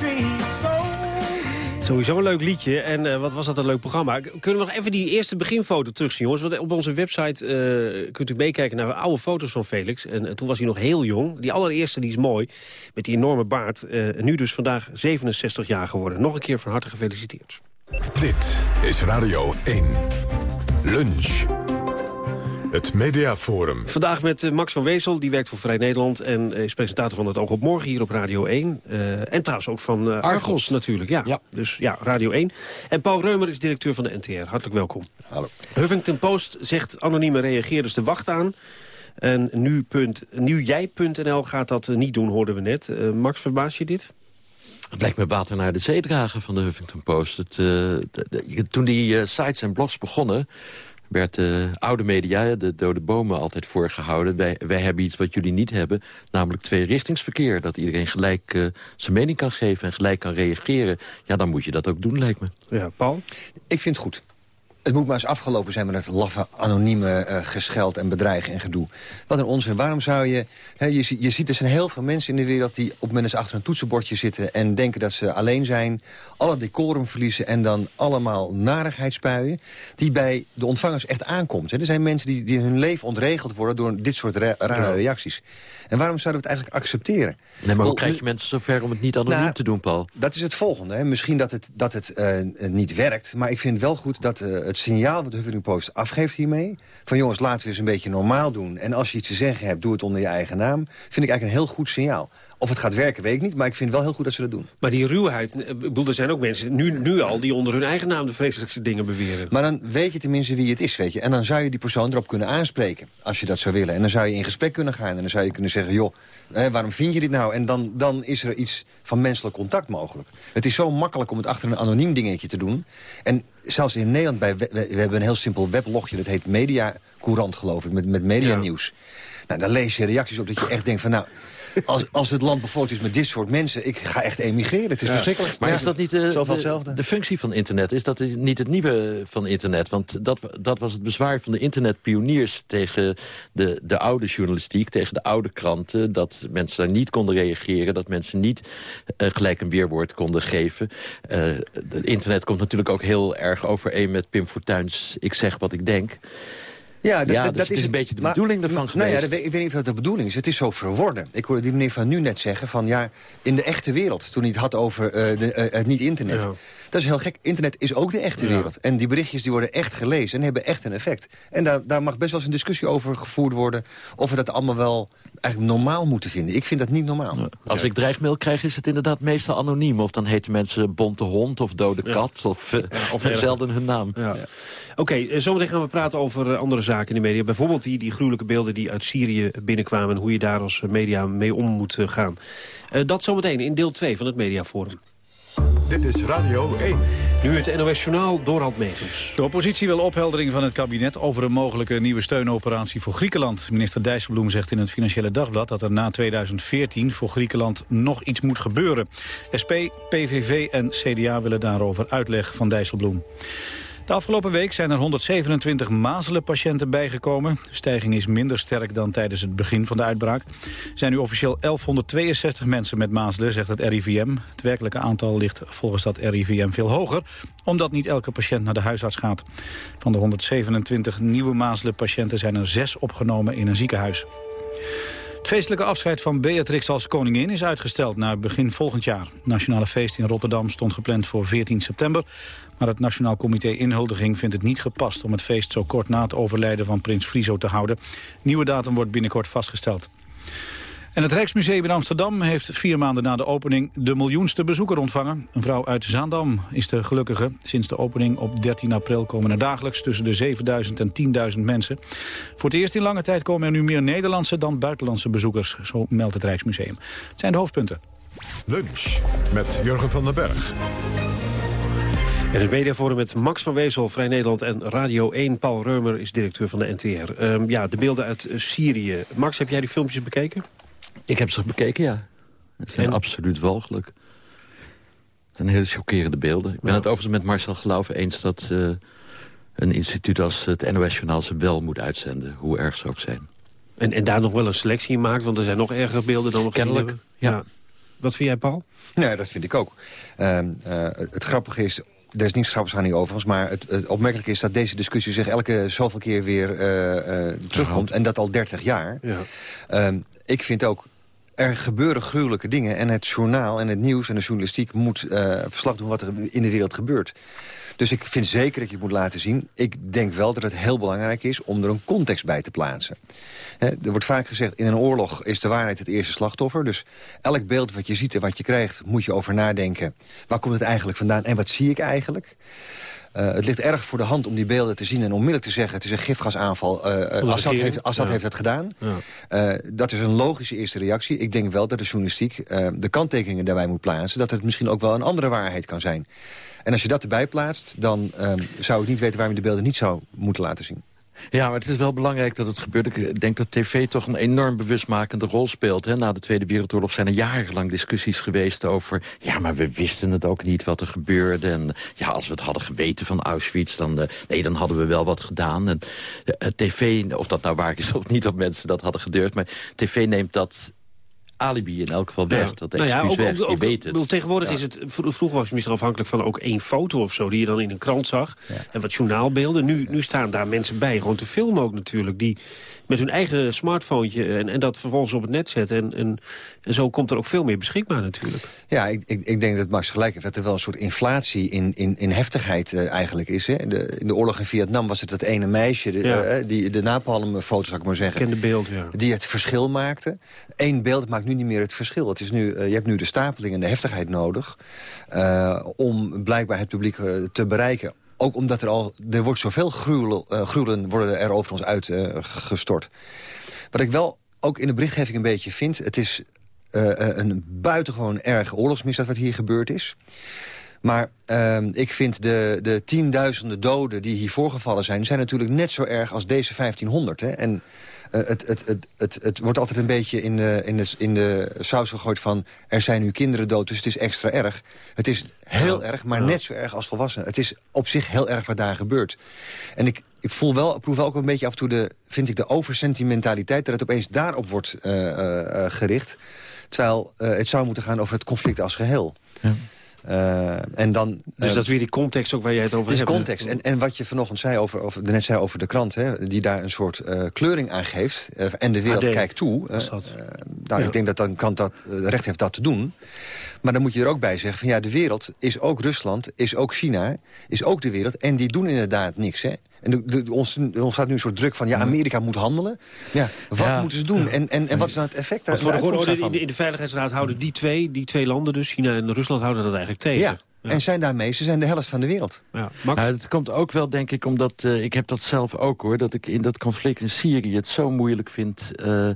dream Sowieso een leuk liedje. En uh, wat was dat een leuk programma. Kunnen we nog even die eerste beginfoto terugzien, jongens? Want op onze website uh, kunt u meekijken naar oude foto's van Felix. En uh, toen was hij nog heel jong. Die allereerste die is mooi, met die enorme baard. nu dus vandaag 67 jaar geworden. Nog een keer van harte gefeliciteerd. Dit is Radio 1. Lunch. Het Mediaforum. Vandaag met eh, Max van Wezel, die werkt voor Vrij Nederland... en is presentator van het Oog op Morgen hier op Radio 1. Uh, eh, en trouwens ook van uh, Argos. natuurlijk. Ja. ja. Dus ja, Radio 1. En Paul Reumer is directeur van de NTR. Hartelijk welkom. Hallo. Huffington Post zegt anonieme reageerders de wacht aan... En nu nujij.nl gaat dat niet doen, hoorden we net. Uh, Max, verbaas je dit? Het lijkt me water naar de zee dragen van de Huffington Post. Het, uh, toen die uh, sites en blogs begonnen werd de oude media, de dode bomen, altijd voorgehouden. Wij, wij hebben iets wat jullie niet hebben, namelijk tweerichtingsverkeer. Dat iedereen gelijk uh, zijn mening kan geven en gelijk kan reageren. Ja, dan moet je dat ook doen, lijkt me. Ja, Paul? Ik vind het goed. Het moet maar eens afgelopen zijn met het laffe, anonieme uh, gescheld en bedreigen en gedoe. Wat een onzin. Waarom zou je... Je, je ziet, er zijn heel veel mensen in de wereld die op moment achter een toetsenbordje zitten... en denken dat ze alleen zijn, alle decorum verliezen... en dan allemaal narigheid spuien, die bij de ontvangers echt aankomt. Er zijn mensen die, die hun leven ontregeld worden door dit soort rare reacties. En waarom zouden we het eigenlijk accepteren? Nee, maar hoe krijg je mensen zover om het niet anoniem nou, te doen, Paul? Dat is het volgende. Hè. Misschien dat het, dat het uh, niet werkt, maar ik vind wel goed dat... Uh, het signaal wat de Huffington Post afgeeft hiermee... van jongens, laten we eens een beetje normaal doen... en als je iets te zeggen hebt, doe het onder je eigen naam... vind ik eigenlijk een heel goed signaal. Of het gaat werken, weet ik niet, maar ik vind het wel heel goed dat ze dat doen. Maar die ruwheid, ik bedoel, er zijn ook mensen nu, nu al... die onder hun eigen naam de vreselijkste dingen beweren. Maar dan weet je tenminste wie het is, weet je. En dan zou je die persoon erop kunnen aanspreken, als je dat zou willen. En dan zou je in gesprek kunnen gaan en dan zou je kunnen zeggen... joh, waarom vind je dit nou? En dan, dan is er iets van menselijk contact mogelijk. Het is zo makkelijk om het achter een anoniem dingetje te doen. En zelfs in Nederland, bij, we, we hebben een heel simpel weblogje... dat heet Media Courant, geloof ik, met, met media nieuws. Nou, dan lees je reacties op dat je echt denkt van... nou, als, als het land bevolkt is met dit soort mensen... ik ga echt emigreren, het is verschrikkelijk. Maar Ja. is dat niet de, Zoveel de, de functie van internet? Is dat niet het nieuwe van internet? Want dat, dat was het bezwaar van de internetpioniers... tegen de, de oude journalistiek, tegen de oude kranten... dat mensen daar niet konden reageren... dat mensen niet eh, gelijk een weerwoord konden geven. Eh, het internet komt natuurlijk ook heel erg overeen met Pim Fortuyn's... ik zeg wat ik denk... Ja, dat, Ja, dus dat het is een beetje de maar- bedoeling ervan nou. Ja, dat weet- ik weet niet of dat de bedoeling is. Het is zo verworden. Ik hoorde die meneer van nu net zeggen van... ja, in de echte wereld, toen hij het had over eh, de, eh, het niet-internet. Dat is heel gek. Internet is ook de echte Ja. wereld. En die berichtjes die worden echt gelezen en hebben echt een effect. En daar, daar mag best wel eens een discussie over gevoerd worden... of we dat allemaal wel eigenlijk normaal moeten vinden. Ik vind dat niet normaal. Als ik dreigmail krijg, is het inderdaad meestal anoniem. Of dan heten mensen bonte hond of dode kat. Of, eh, of zelden hun naam. Ja. Oké, eh, zometeen gaan we praten over eh, andere zaken in de media. Bijvoorbeeld die, die gruwelijke beelden die uit Syrië binnenkwamen... en hoe je daar als media mee om moet gaan. Eh, dat zometeen in deel 2 van het Mediaforum. Dit is Radio 1. Nu het NOS Journaal, Dorald Megens. De oppositie wil opheldering van het kabinet over een mogelijke nieuwe steunoperatie voor Griekenland. Minister Dijsselbloem zegt in het Financiële Dagblad dat er na 2014 voor Griekenland nog iets moet gebeuren. SP, PVV en CDA willen daarover uitleg van Dijsselbloem. De afgelopen week zijn er 127 mazelenpatiënten bijgekomen. De stijging is minder sterk dan tijdens het begin van de uitbraak. Er zijn nu officieel 1162 mensen met mazelen, zegt het RIVM. Het werkelijke aantal ligt volgens dat RIVM veel hoger... omdat niet elke patiënt naar de huisarts gaat. Van de 127 nieuwe mazelenpatiënten zijn er zes opgenomen in een ziekenhuis. Het feestelijke afscheid van Beatrix als koningin is uitgesteld naar begin volgend jaar. Het nationale feest in Rotterdam stond gepland voor 14 september. Maar het Nationaal Comité Inhuldiging vindt het niet gepast... om het feest zo kort na het overlijden van prins Friso te houden. Nieuwe datum wordt binnenkort vastgesteld. En het Rijksmuseum in Amsterdam heeft vier maanden na de opening... de miljoenste bezoeker ontvangen. Een vrouw uit Zaandam is de gelukkige. Sinds de opening op 13 april komen er dagelijks... tussen de 7.000 en 10.000 mensen. Voor het eerst in lange tijd komen er nu meer Nederlandse... dan buitenlandse bezoekers, zo meldt het Rijksmuseum. Het zijn de hoofdpunten. Lunch met Jurgen van den Berg. En het mediaforum met Max van Wezel, Vrij Nederland en Radio 1. Paul Reumer is directeur van de NTR. Ehm, ja, de beelden uit eh, Syrië. Max, heb jij die filmpjes bekeken? Ik heb ze bekeken, ja. Het zijn En? absoluut walgelijk. Het zijn hele chockerende beelden. Ik ben het overigens met Marcel Gelauven eens dat eh, een instituut als het NOS-journaal ze wel moet uitzenden. Hoe erg ze ook zijn. En, en daar nog wel een selectie in maakt, want er zijn nog erger beelden dan we Kennelijk, hebben. ja. Wat vind jij, Paul? Nee, dat vind ik ook. Ehm, eh, het grappige is, er is niets grappigs aan hier overigens... maar het, het opmerkelijk is dat deze discussie zich elke zoveel keer weer eh, eh, terugkomt. En dat al 30 jaar. Ja. Ehm, ik vind ook, er gebeuren gruwelijke dingen... en het journaal en het nieuws en de journalistiek moet eh, verslag doen... wat er in de wereld gebeurt. Dus ik vind zeker dat je het moet laten zien. Ik denk wel dat het heel belangrijk is om er een context bij te plaatsen. Er wordt vaak gezegd, in een oorlog is de waarheid het eerste slachtoffer. Dus elk beeld wat je ziet en wat je krijgt, moet je over nadenken. Waar komt het eigenlijk vandaan en wat zie ik eigenlijk? Eh, het ligt erg voor de hand om die beelden te zien en onmiddellijk te zeggen... het is een gifgasaanval. de Assad, heeft, Assad Ja. heeft het gedaan. Ja. Dat is een logische eerste reactie. Ik denk wel dat de journalistiek de kanttekeningen daarbij moet plaatsen... dat het misschien ook wel een andere waarheid kan zijn. En als je dat erbij plaatst, dan ehm, zou ik niet weten... waarom je de beelden niet zou moeten laten zien. Ja, maar het is wel belangrijk dat het gebeurt. Ik denk dat tv toch een enorm bewustmakende rol speelt. Hè. Na de Tweede Wereldoorlog zijn er jarenlang discussies geweest over... ja, maar we wisten het ook niet wat er gebeurde. En ja, als we het hadden geweten van Auschwitz... dan, eh, nee, dan hadden we wel wat gedaan. En eh, tv, of dat nou waar is of niet, of mensen dat hadden gedurfd... maar tv neemt dat alibi in elk geval weg. Ja. Dat Nou ja, excuus weg, je weet het. Tegenwoordig is het, vro- vroeger was het misschien afhankelijk van ook één foto of zo... die je dan in een krant zag. En wat journaalbeelden. Nu, nu staan daar mensen bij, gewoon te filmen ook natuurlijk... die met hun eigen smartphone en, en dat vervolgens op het net zetten. En, en, en zo komt er ook veel meer beschikbaar natuurlijk. Ja, ik, ik, ik denk dat Max gelijk heeft dat er wel een soort inflatie in, in, in heftigheid eh, eigenlijk is. Hè. De, in de oorlog in Vietnam was het dat ene meisje, de, Ja. eh, die, de napalmfoto zou ik maar zeggen. Kende beeld, ja. Die het verschil maakte. Eén beeld maakt nu niet meer het verschil. Het is nu, eh, je hebt nu de stapeling en de heftigheid nodig... eh, om blijkbaar het publiek eh, te bereiken. Ook omdat er al, er wordt zoveel gruwelen, eh, gruwelen worden er over ons uitgestort. Wat ik wel ook in de berichtgeving een beetje vind... het is eh, eh, een buitengewoon erg oorlogsmisdaad wat hier gebeurd is. Maar ehm, ik vind de, de tienduizenden doden die hier voorgevallen zijn... zijn natuurlijk net zo erg als deze 1500. Hè? En het, het, het, het, het wordt altijd een beetje in de, in, de, in de saus gegooid van... er zijn nu kinderen dood, dus het is extra erg. Het is heel erg, maar net zo erg als volwassenen. Het is op zich heel erg wat daar gebeurt. En ik, ik voel wel, ik proef wel ook een beetje af en toe de, vind ik de oversentimentaliteit... dat het opeens daarop wordt eh, eh, eh, gericht. Terwijl eh, het zou moeten gaan over het conflict als geheel. Eh, en dan, Dus eh, dat is weer die context ook waar jij het over het is hebt. context. En, en wat je vanochtend zei over, over, net zei over de krant... Hè, die daar een soort eh, kleuring aan geeft. eh, en de wereld AD kijkt toe. eh, dat. eh, nou, Ja. Ik denk dat een krant dat eh, recht heeft dat te doen. Maar dan moet je er ook bij zeggen... van ja, de wereld is ook Rusland, is ook China, is ook de wereld. En die doen inderdaad niks. Hè. En de, de, ons, er ontstaat nu een soort druk van... ja, Amerika moet handelen. Ja, wat Ja. moeten ze doen? En, en, en wat is nou het effect? Voor de orde, in, de, in de Veiligheidsraad houden die twee, die twee landen dus, China en Rusland, houden dat eigenlijk tegen. Ja, en zijn daarmee, ze zijn de helft van de wereld. Ja, Nou, het komt ook wel, denk ik, omdat... eh, ik heb dat zelf ook, hoor. Dat ik in dat conflict in Syrië het zo moeilijk vind... eh,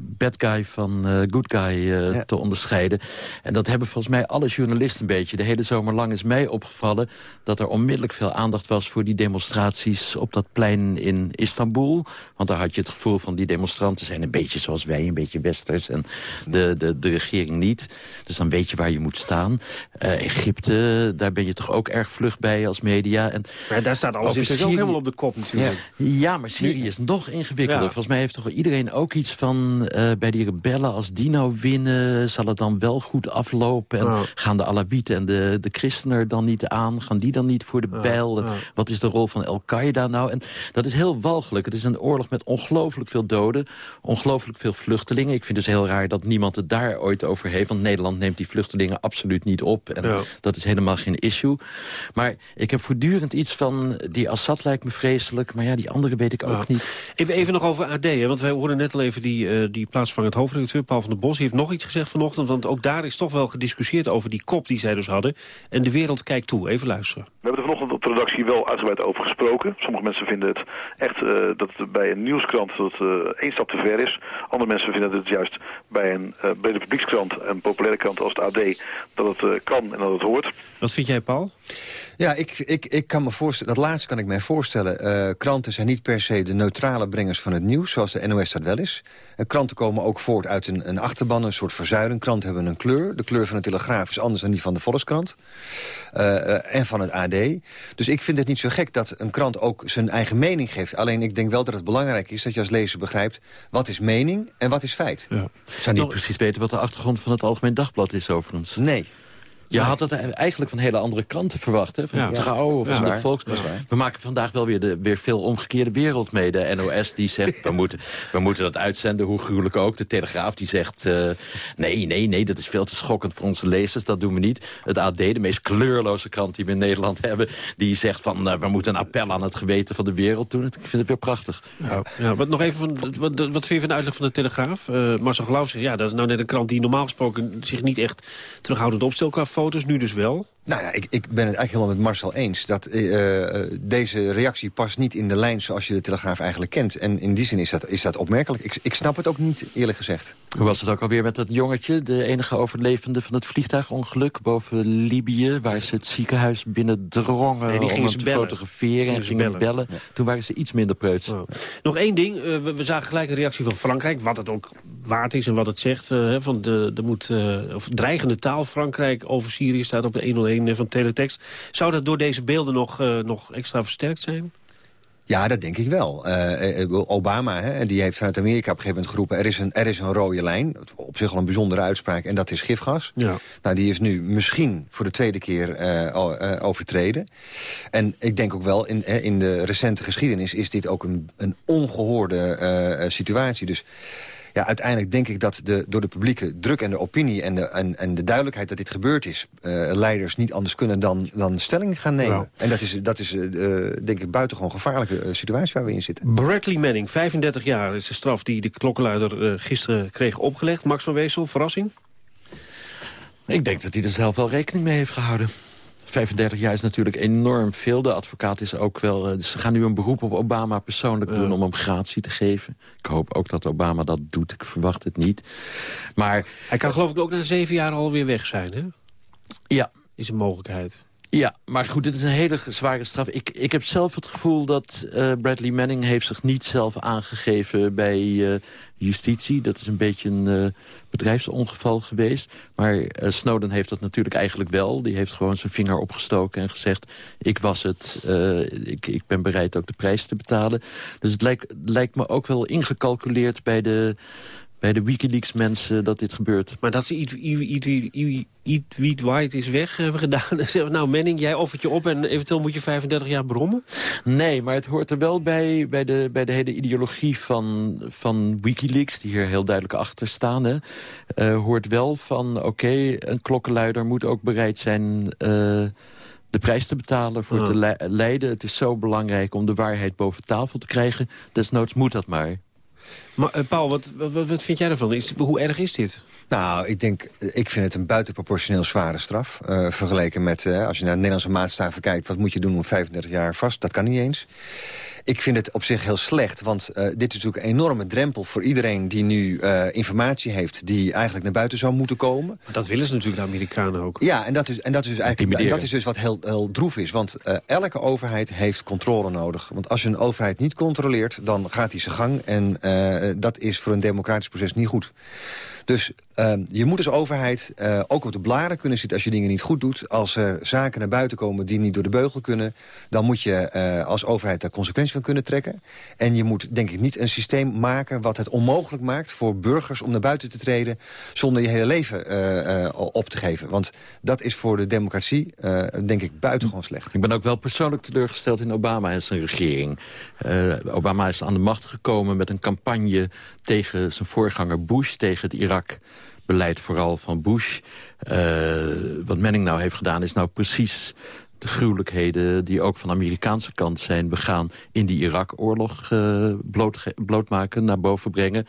bad guy van eh, good guy eh, te onderscheiden. En dat hebben volgens mij alle journalisten een beetje. De hele zomer lang is mij opgevallen dat er onmiddellijk veel aandacht was... voor die demonstraties op dat plein in Istanbul. Want daar had je het gevoel van die demonstranten zijn een beetje zoals wij... een beetje westers en de, de, de regering niet. Dus dan weet je waar je moet staan. Eh, Egypte, daar ben je toch ook erg vlug bij als media. En Maar daar staat alles ook helemaal op de kop natuurlijk. ja, maar Syrië is nog ingewikkelder. Ja. Volgens mij heeft toch iedereen ook iets van... eh, bij die rebellen, als die nou winnen... zal het dan wel goed aflopen? En Ja. gaan de Alawieten en de, de christenen er dan niet aan? Gaan die dan niet voor de bijl? En. Wat is de rol van Al-Qaeda nou? En dat is heel walgelijk. Het is een oorlog met ongelooflijk veel doden. Ongelooflijk veel vluchtelingen. Ik vind dus heel raar dat niemand het daar ooit over heeft. Want Nederland neemt die vluchtelingen absoluut niet op. En Ja. dat is helemaal geen issue. Maar ik heb voortdurend iets van... die Assad lijkt me vreselijk, maar ja, die andere weet ik ook Ja. niet. Even, even nog over AD, hè, want wij hoorden net al even die, eh die plaatsvangend hoofdredacteur Paul van der Bos. Heeft nog iets gezegd vanochtend, want ook daar is toch wel gediscussieerd over die kop die zij dus hadden. En de wereld kijkt toe. Even luisteren. We hebben er vanochtend op de redactie wel uitgebreid over gesproken. Sommige mensen vinden het echt eh, dat het bij een nieuwskrant dat, eh, één stap te ver is. Andere mensen vinden dat het juist bij een eh, brede publiekskrant, een populaire krant als het AD, dat het kan en dat het hoort. Wat vind jij, Paul? Ja, ik, ik, ik kan me voorstellen, dat laatste kan ik mij voorstellen. Eh, kranten zijn niet per se de neutrale brengers van het nieuws, zoals de NOS dat wel is. En kranten komen ook voort uit een, een achterban, een soort verzuiling. Kranten hebben een kleur. De kleur van de Telegraaf is anders dan die van de Volkskrant. Eh, eh, en van het AD. Dus ik vind het niet zo gek dat een krant ook zijn eigen mening geeft. Alleen ik denk wel dat het belangrijk is dat je als lezer begrijpt... wat is mening en wat is feit. Ik zou niet precies weten wat de achtergrond van het Algemeen Dagblad is overigens. Nee. Je had het eigenlijk van hele andere kranten verwacht. Hè? Van Ja. Trouw of van de waar. Volks. Dat is waar. We maken vandaag wel weer, de, weer veel omgekeerde wereld mee. De NOS die zegt, we moeten, we moeten dat uitzenden, hoe gruwelijk ook. De Telegraaf die zegt, eh, nee, nee, nee, dat is veel te schokkend voor onze lezers. Dat doen we niet. Het AD, de meest kleurloze krant die we in Nederland hebben... die zegt van, eh, we moeten een appel aan het geweten van de wereld doen. Ik vind het weer prachtig. Ja, ja, wat, nog even van, wat, wat vind je van de uitleg van de Telegraaf? Eh Marcel Geloof zegt, ja, dat is nou net een krant die normaal gesproken zich niet echt terughoudend opstelt qua foto's, nu dus wel. Nou ja, ik, ik ben het eigenlijk helemaal met Marcel eens. Dat eh, eh, deze reactie past niet in de lijn zoals je de Telegraaf eigenlijk kent. En in die zin is dat, is dat opmerkelijk. Ik, ik snap het ook niet, eerlijk gezegd. Hoe was het ook alweer met dat jongetje, de enige overlevende van het vliegtuigongeluk boven Libië, waar ze het ziekenhuis binnendrongen Nee, die om gingen hem ze te bellen. fotograferen en Gingen bellen. bellen. Toen waren ze iets minder preuts. Nog één ding, eh, we, we zagen gelijk een reactie van Frankrijk, wat het ook waard is en wat het zegt. hè, van de, de moet, eh, of dreigende taal Frankrijk over Syrië staat op de 101 van Teletext. Zou dat door deze beelden nog, eh, nog extra versterkt zijn? Ja, dat denk ik wel. Uh, Obama, hè, die heeft vanuit Amerika op een gegeven moment geroepen... er is een, er is een rode lijn, op zich al een bijzondere uitspraak... en dat is gifgas. Ja. Nou, die is nu misschien voor de tweede keer uh, overtreden. En ik denk ook wel, in, in de recente geschiedenis... is dit ook een, een ongehoorde situatie. Dus ja, uiteindelijk denk ik dat de, door de publieke druk en de opinie... en de, en, en de duidelijkheid dat dit gebeurd is... Uh, leiders niet anders kunnen dan, dan stelling gaan nemen. En dat is, dat is uh, denk ik buitengewoon gevaarlijke situatie waar we in zitten. Bradley Manning, 35 jaar, is de straf die de klokkenluider gisteren kreeg opgelegd. Max van Weesel, verrassing? Ik denk dat hij er zelf wel rekening mee heeft gehouden. 35 jaar is natuurlijk enorm veel. De advocaat is ook wel... Uh, ze gaan nu een beroep op Obama persoonlijk doen om hem gratie te geven. Ik hoop ook dat Obama dat doet. Ik verwacht het niet. Maar... Hij kan geloof ik ook na zeven jaar alweer weg zijn, hè? Ja. Is een mogelijkheid. Ja, maar goed, dit is een hele zware straf. Ik, ik heb zelf het gevoel dat uh, Bradley Manning heeft zich niet zelf aangegeven bij uh, justitie. Dat is een beetje een uh, bedrijfsongeval geweest. Maar Snowden heeft dat natuurlijk eigenlijk wel. Die heeft gewoon zijn vinger opgestoken en gezegd... ik was het, ik, ik ben bereid ook de prijs te betalen. Dus het lijkt, lijkt me ook wel ingecalculeerd bij de bij de Wikileaks mensen dat dit gebeurt. Maar dat ze Eat White is weg hebben gedaan. zeggen nou Menning, jij offert je op en eventueel moet je 35 jaar brommen? Nee, maar het hoort er wel bij, bij de, bij de hele ideologie van, van Wikileaks... die hier heel duidelijk achter staan. Hè. Uh, hoort wel van, oké, een klokkenluider moet ook bereid zijn... Uh, de prijs te betalen, voor te le leiden. Het is zo belangrijk om de waarheid boven tafel te krijgen. Desnoods moet dat maar. Maar uh, Paul, wat, wat, wat, vind jij ervan? Is, hoe erg is dit? Nou, ik denk, ik vind het een buitenproportioneel zware straf. Uh, vergeleken met, als je naar de Nederlandse maatstaven kijkt... wat moet je doen om 35 jaar vast? Dat kan niet eens. Ik vind het op zich heel slecht, want uh, dit is natuurlijk een enorme drempel... voor iedereen die nu uh, informatie heeft die eigenlijk naar buiten zou moeten komen. Maar dat willen ze natuurlijk de Amerikanen ook. Ja, en dat is, en dat is dus eigenlijk en dat is dus wat heel, heel droef is. Want uh, elke overheid heeft controle nodig. Want als je een overheid niet controleert, dan gaat die zijn gang. En dat is voor een democratisch proces niet goed. Dus uh, je moet als overheid uh, ook op de blaren kunnen zitten als je dingen niet goed doet. Als er zaken naar buiten komen die niet door de beugel kunnen... dan moet je uh, als overheid daar consequenties van kunnen trekken. En je moet denk ik niet een systeem maken wat het onmogelijk maakt... voor burgers om naar buiten te treden zonder je hele leven op te geven. Want dat is voor de democratie denk ik buitengewoon slecht. Ik ben ook wel persoonlijk teleurgesteld in Obama en zijn regering. Obama is aan de macht gekomen met een campagne tegen zijn voorganger Bush... tegen het Irak beleid vooral van Bush. Uh, wat Manning nou heeft gedaan is nou precies de gruwelijkheden die ook van de Amerikaanse kant zijn begaan... in die Irak-oorlog uh, bloot, blootmaken, naar boven brengen.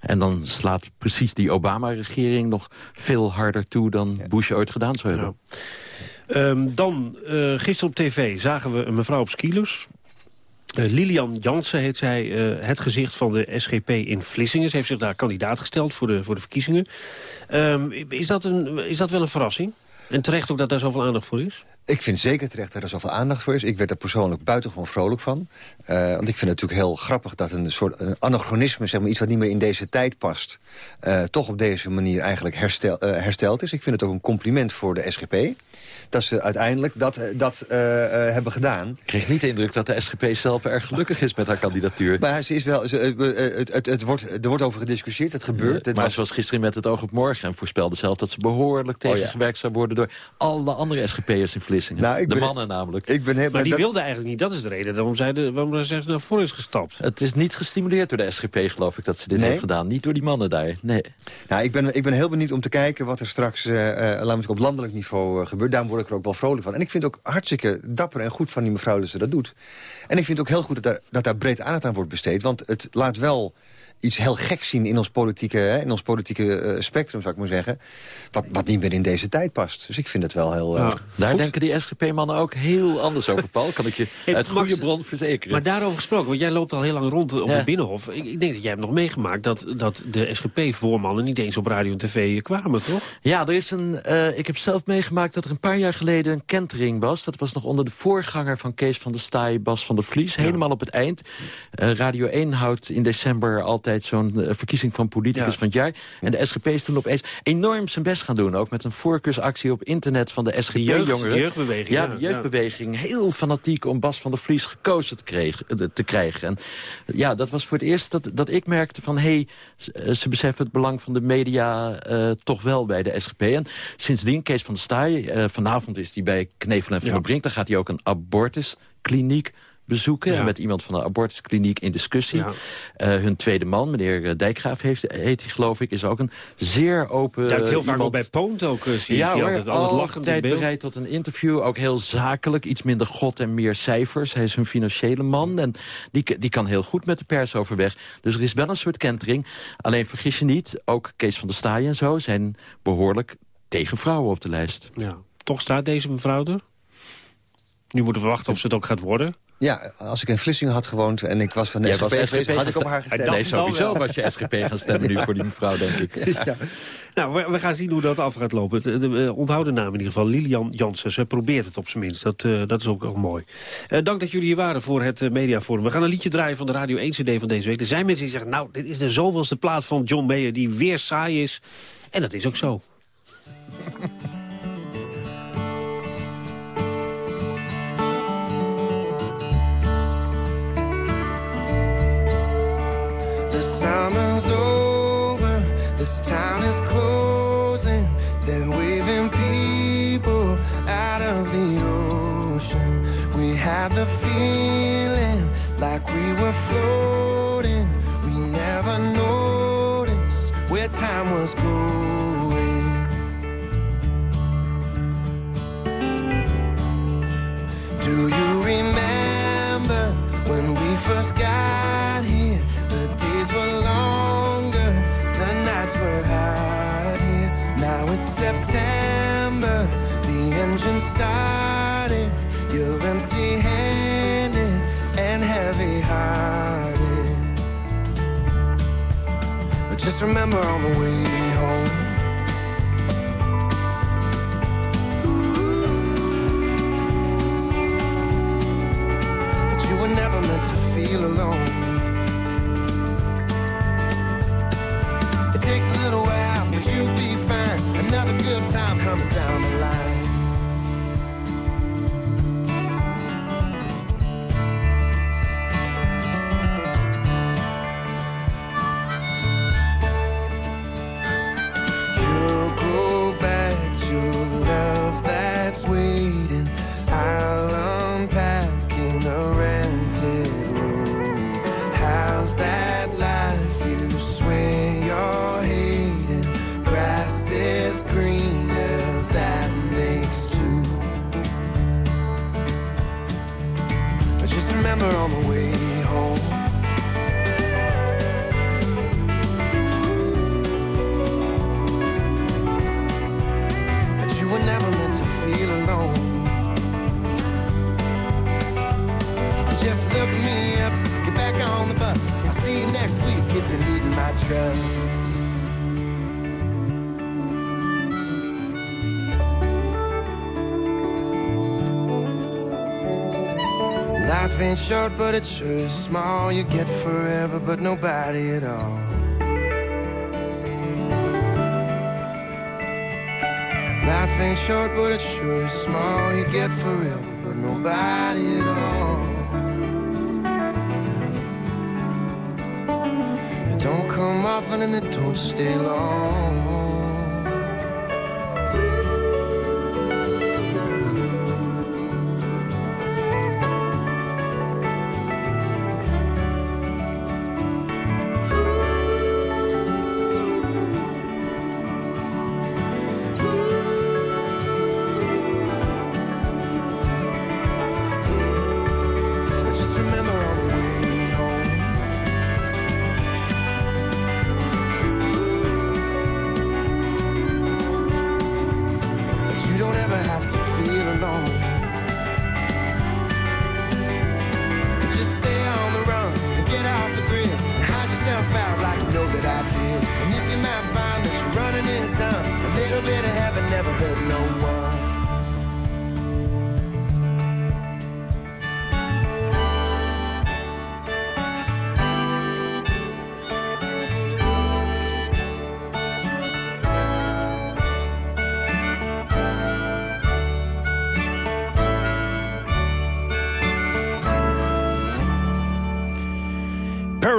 En dan slaat precies die Obama-regering nog veel harder toe... dan Bush ooit gedaan zou hebben. Ja. Um, dan, uh, gisteren op tv zagen we een mevrouw op skilus. Uh, Lilian Jansen heet zij, uh, het gezicht van de SGP in Vlissingen. Ze heeft zich daar kandidaat gesteld voor de, voor de verkiezingen. Um, is, dat een, is dat wel een verrassing? En terecht ook dat daar zoveel aandacht voor is? Ik vind zeker terecht dat er zoveel aandacht voor is. Ik werd er persoonlijk buitengewoon vrolijk van. Uh, want ik vind het natuurlijk heel grappig dat een soort een anachronisme... Zeg maar, iets wat niet meer in deze tijd past... Uh, toch op deze manier eigenlijk herstel, uh, hersteld is. Ik vind het ook een compliment voor de SGP dat ze uiteindelijk dat, dat hebben gedaan. Ik kreeg niet de indruk dat de SGP zelf erg gelukkig is met haar kandidatuur. Maar ze is wel, ze, het, het, het, wordt, er wordt over gediscussieerd, het gebeurt. Maar was... ze was gisteren met het oog op morgen en voorspelde zelf dat ze behoorlijk tegengewerkt oh, ja. zou worden door alle andere SGP'ers in Vlissingen. Nou, de mannen namelijk. Ik ben heel, maar die dat... wilde eigenlijk niet, dat is de reden waarom zij, de, waarom zij naar voren is gestapt. Het is niet gestimuleerd door de SGP, geloof ik, dat ze dit nee? heeft gedaan. Niet door die mannen daar, nee. Nou, ik ben, ik ben heel benieuwd om te kijken wat er straks laten we op landelijk niveau gebeurt. Daarom word ik er ook wel vrolijk van. En ik vind het ook hartstikke dapper en goed van die mevrouw dat ze dat doet. En ik vind het ook heel goed dat daar, dat daar breed aandacht aan wordt besteed. Want het laat wel iets heel geks zien in ons politieke, hè, in ons politieke uh, spectrum, zou ik maar zeggen. Wat, wat niet meer in deze tijd past. Dus ik vind het wel heel uh, ja, Daar denken die SGP-mannen ook heel anders over, Paul. Kan ik je hey, uit goede bron verzekeren. Maar daarover gesproken, want jij loopt al heel lang rond op ja. het Binnenhof. Ik, ik, denk dat jij hebt nog meegemaakt dat, dat de SGP-voormannen niet eens op radio en tv kwamen, toch? Ja, er is een, uh, ik heb zelf meegemaakt dat er een paar jaar geleden een kentering was. Dat was nog onder de voorganger van Kees van der Staaij, Bas van der Vlies. Helemaal op het eind. Radio 1 houdt in december altijd altijd zo'n eh, verkiezing van politicus van het jaar. En de SGP is toen opeens enorm zijn best gaan doen. Ook met een voorkeursactie op internet van de SGP-jongeren. De jeugdbeweging. Ja, de jeugdbeweging. Heel fanatiek om Bas van der Vries gekozen te, kregen, te krijgen. En ja, dat was voor het eerst dat, dat ik merkte van... hé, hey, ze beseffen het belang van de media toch wel bij de SGP. En sindsdien, Kees van der Staaij, vanavond is hij bij Knevel en Van der Brink. Dan gaat hij ook een abortuskliniek bezoeken. Met iemand van de abortuskliniek in discussie. Uh, hun tweede man, meneer eh, Dijkgraaf heeft, heet hij geloof ik... is ook een zeer open Ja, het heel vaak ook bij Poont ook uh, zie ja. Hoor, altijd lachend tijd bereid tot een interview. Ook heel zakelijk, iets minder god en meer cijfers. Hij is een financiële man en die, die kan heel goed met de pers overweg. Dus er is wel een soort kentering. Alleen vergis je niet, ook Kees van der Staaij en zo... zijn behoorlijk tegen vrouwen op de lijst. Ja. Toch staat deze mevrouw er? Nu moeten we wachten of ze het ook gaat worden. Ja, als ik in Vlissingen had gewoond en ik was van de Jij SGP, was SGP had ik op haar gestemd. Nee, sowieso was je SGP gaan stemmen nu voor die mevrouw, denk ik. Ja. Nou, we, we, gaan zien hoe dat af gaat lopen. De, de, de onthoud de naam in ieder geval. Lilian Jansen. Ze probeert het op zijn minst. Dat, uh, dat is ook wel mooi. Uh, dank dat jullie hier waren voor het uh, Mediaforum. We gaan een liedje draaien van de Radio 1 CD van deze week. Er zijn mensen die zeggen, nou, dit is de zoveelste plaat van John Mayer... die weer saai is. En dat is ook zo. is closing. They're waving people out of the ocean. We had the feeling like we were floating. We never noticed where time was going. September, the engine started. You're empty handed and heavy hearted. But just remember on the way home. that You were never meant to feel alone. Coming down the line. Life ain't short, but it sure is small. You get forever, but nobody at all. Life ain't short, but it sure is small. You get forever, but nobody often and it don't stay long.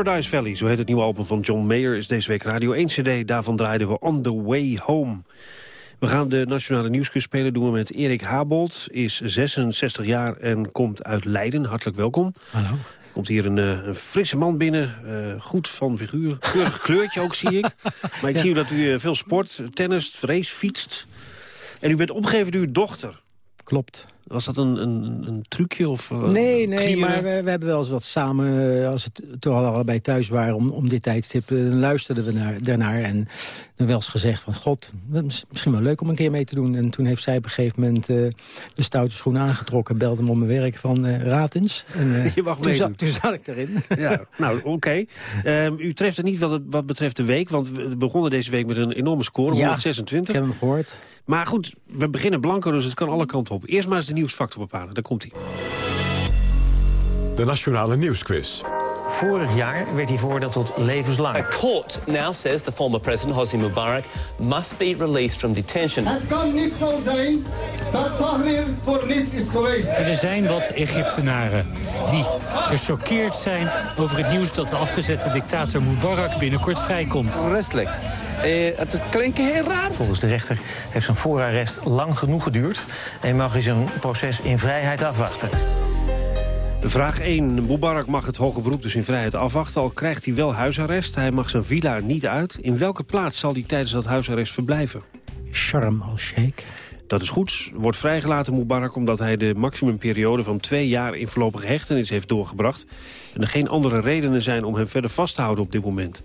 Paradise Valley, zo heet het nieuwe album van John Mayer... is deze week Radio 1 CD. Daarvan draaiden we On The Way Home. We gaan de Nationale Nieuwsquiz spelen. doen we met Erik Habold. Is 66 jaar en komt uit Leiden. Hartelijk welkom. Hallo. Komt hier een, eh, een frisse man binnen. eh, goed van figuur. Keurig kleurtje ook, zie ik. Maar ik Ja. zie dat u eh, veel sport, tennis, race, fietst. En u bent opgegeven door uw dochter. Klopt. Was dat een, een, een trucje? Of, eh, Nee, nee, klieren? maar we, we hebben wel eens wat samen, eh, als we toen al allebei thuis waren om, om dit tijdstip, eh, dan luisterden we naar, daarnaar en dan wel eens gezegd van, god, is misschien wel leuk om een keer mee te doen. En toen heeft zij op een gegeven moment de stoute schoen aangetrokken, belde me op mijn werk van raad eens. En, Je mag toen, zat, toen zat ik erin. Ja, nou, oké. Ehm, u treft het niet wat, het- wat betreft de week, want we begonnen deze week met een enorme score, Ja, 126. Ik heb hem gehoord. Maar goed, we beginnen blanco, dus het kan alle kanten op. Eerst maar eens de nieuwsfactor bepalen, daar komt hij. De Nationale Nieuwsquiz. Vorig jaar werd hij veroordeeld tot levenslang. A court now says the former president Hosni Mubarak must be released from detention. Het kan niet zo zijn dat Tahrir voor niets is geweest. Er zijn wat Egyptenaren die gechoqueerd zijn over het nieuws dat de afgezette dictator Mubarak binnenkort vrijkomt. Restelijk. Eh, het klinkt heel raar. Volgens de rechter heeft zijn voorarrest lang genoeg geduurd... en mag hij zijn proces in vrijheid afwachten. Vraag 1. Mubarak mag het hoge beroep dus in vrijheid afwachten... al krijgt hij wel huisarrest. Hij mag zijn villa niet uit. In welke plaats zal hij tijdens dat huisarrest verblijven? Sharm el-Sheikh. Dat is goed. Wordt vrijgelaten Mubarak omdat hij de maximumperiode van twee jaar in voorlopige hechtenis heeft doorgebracht. En er geen andere redenen zijn om hem verder vast te houden op dit moment.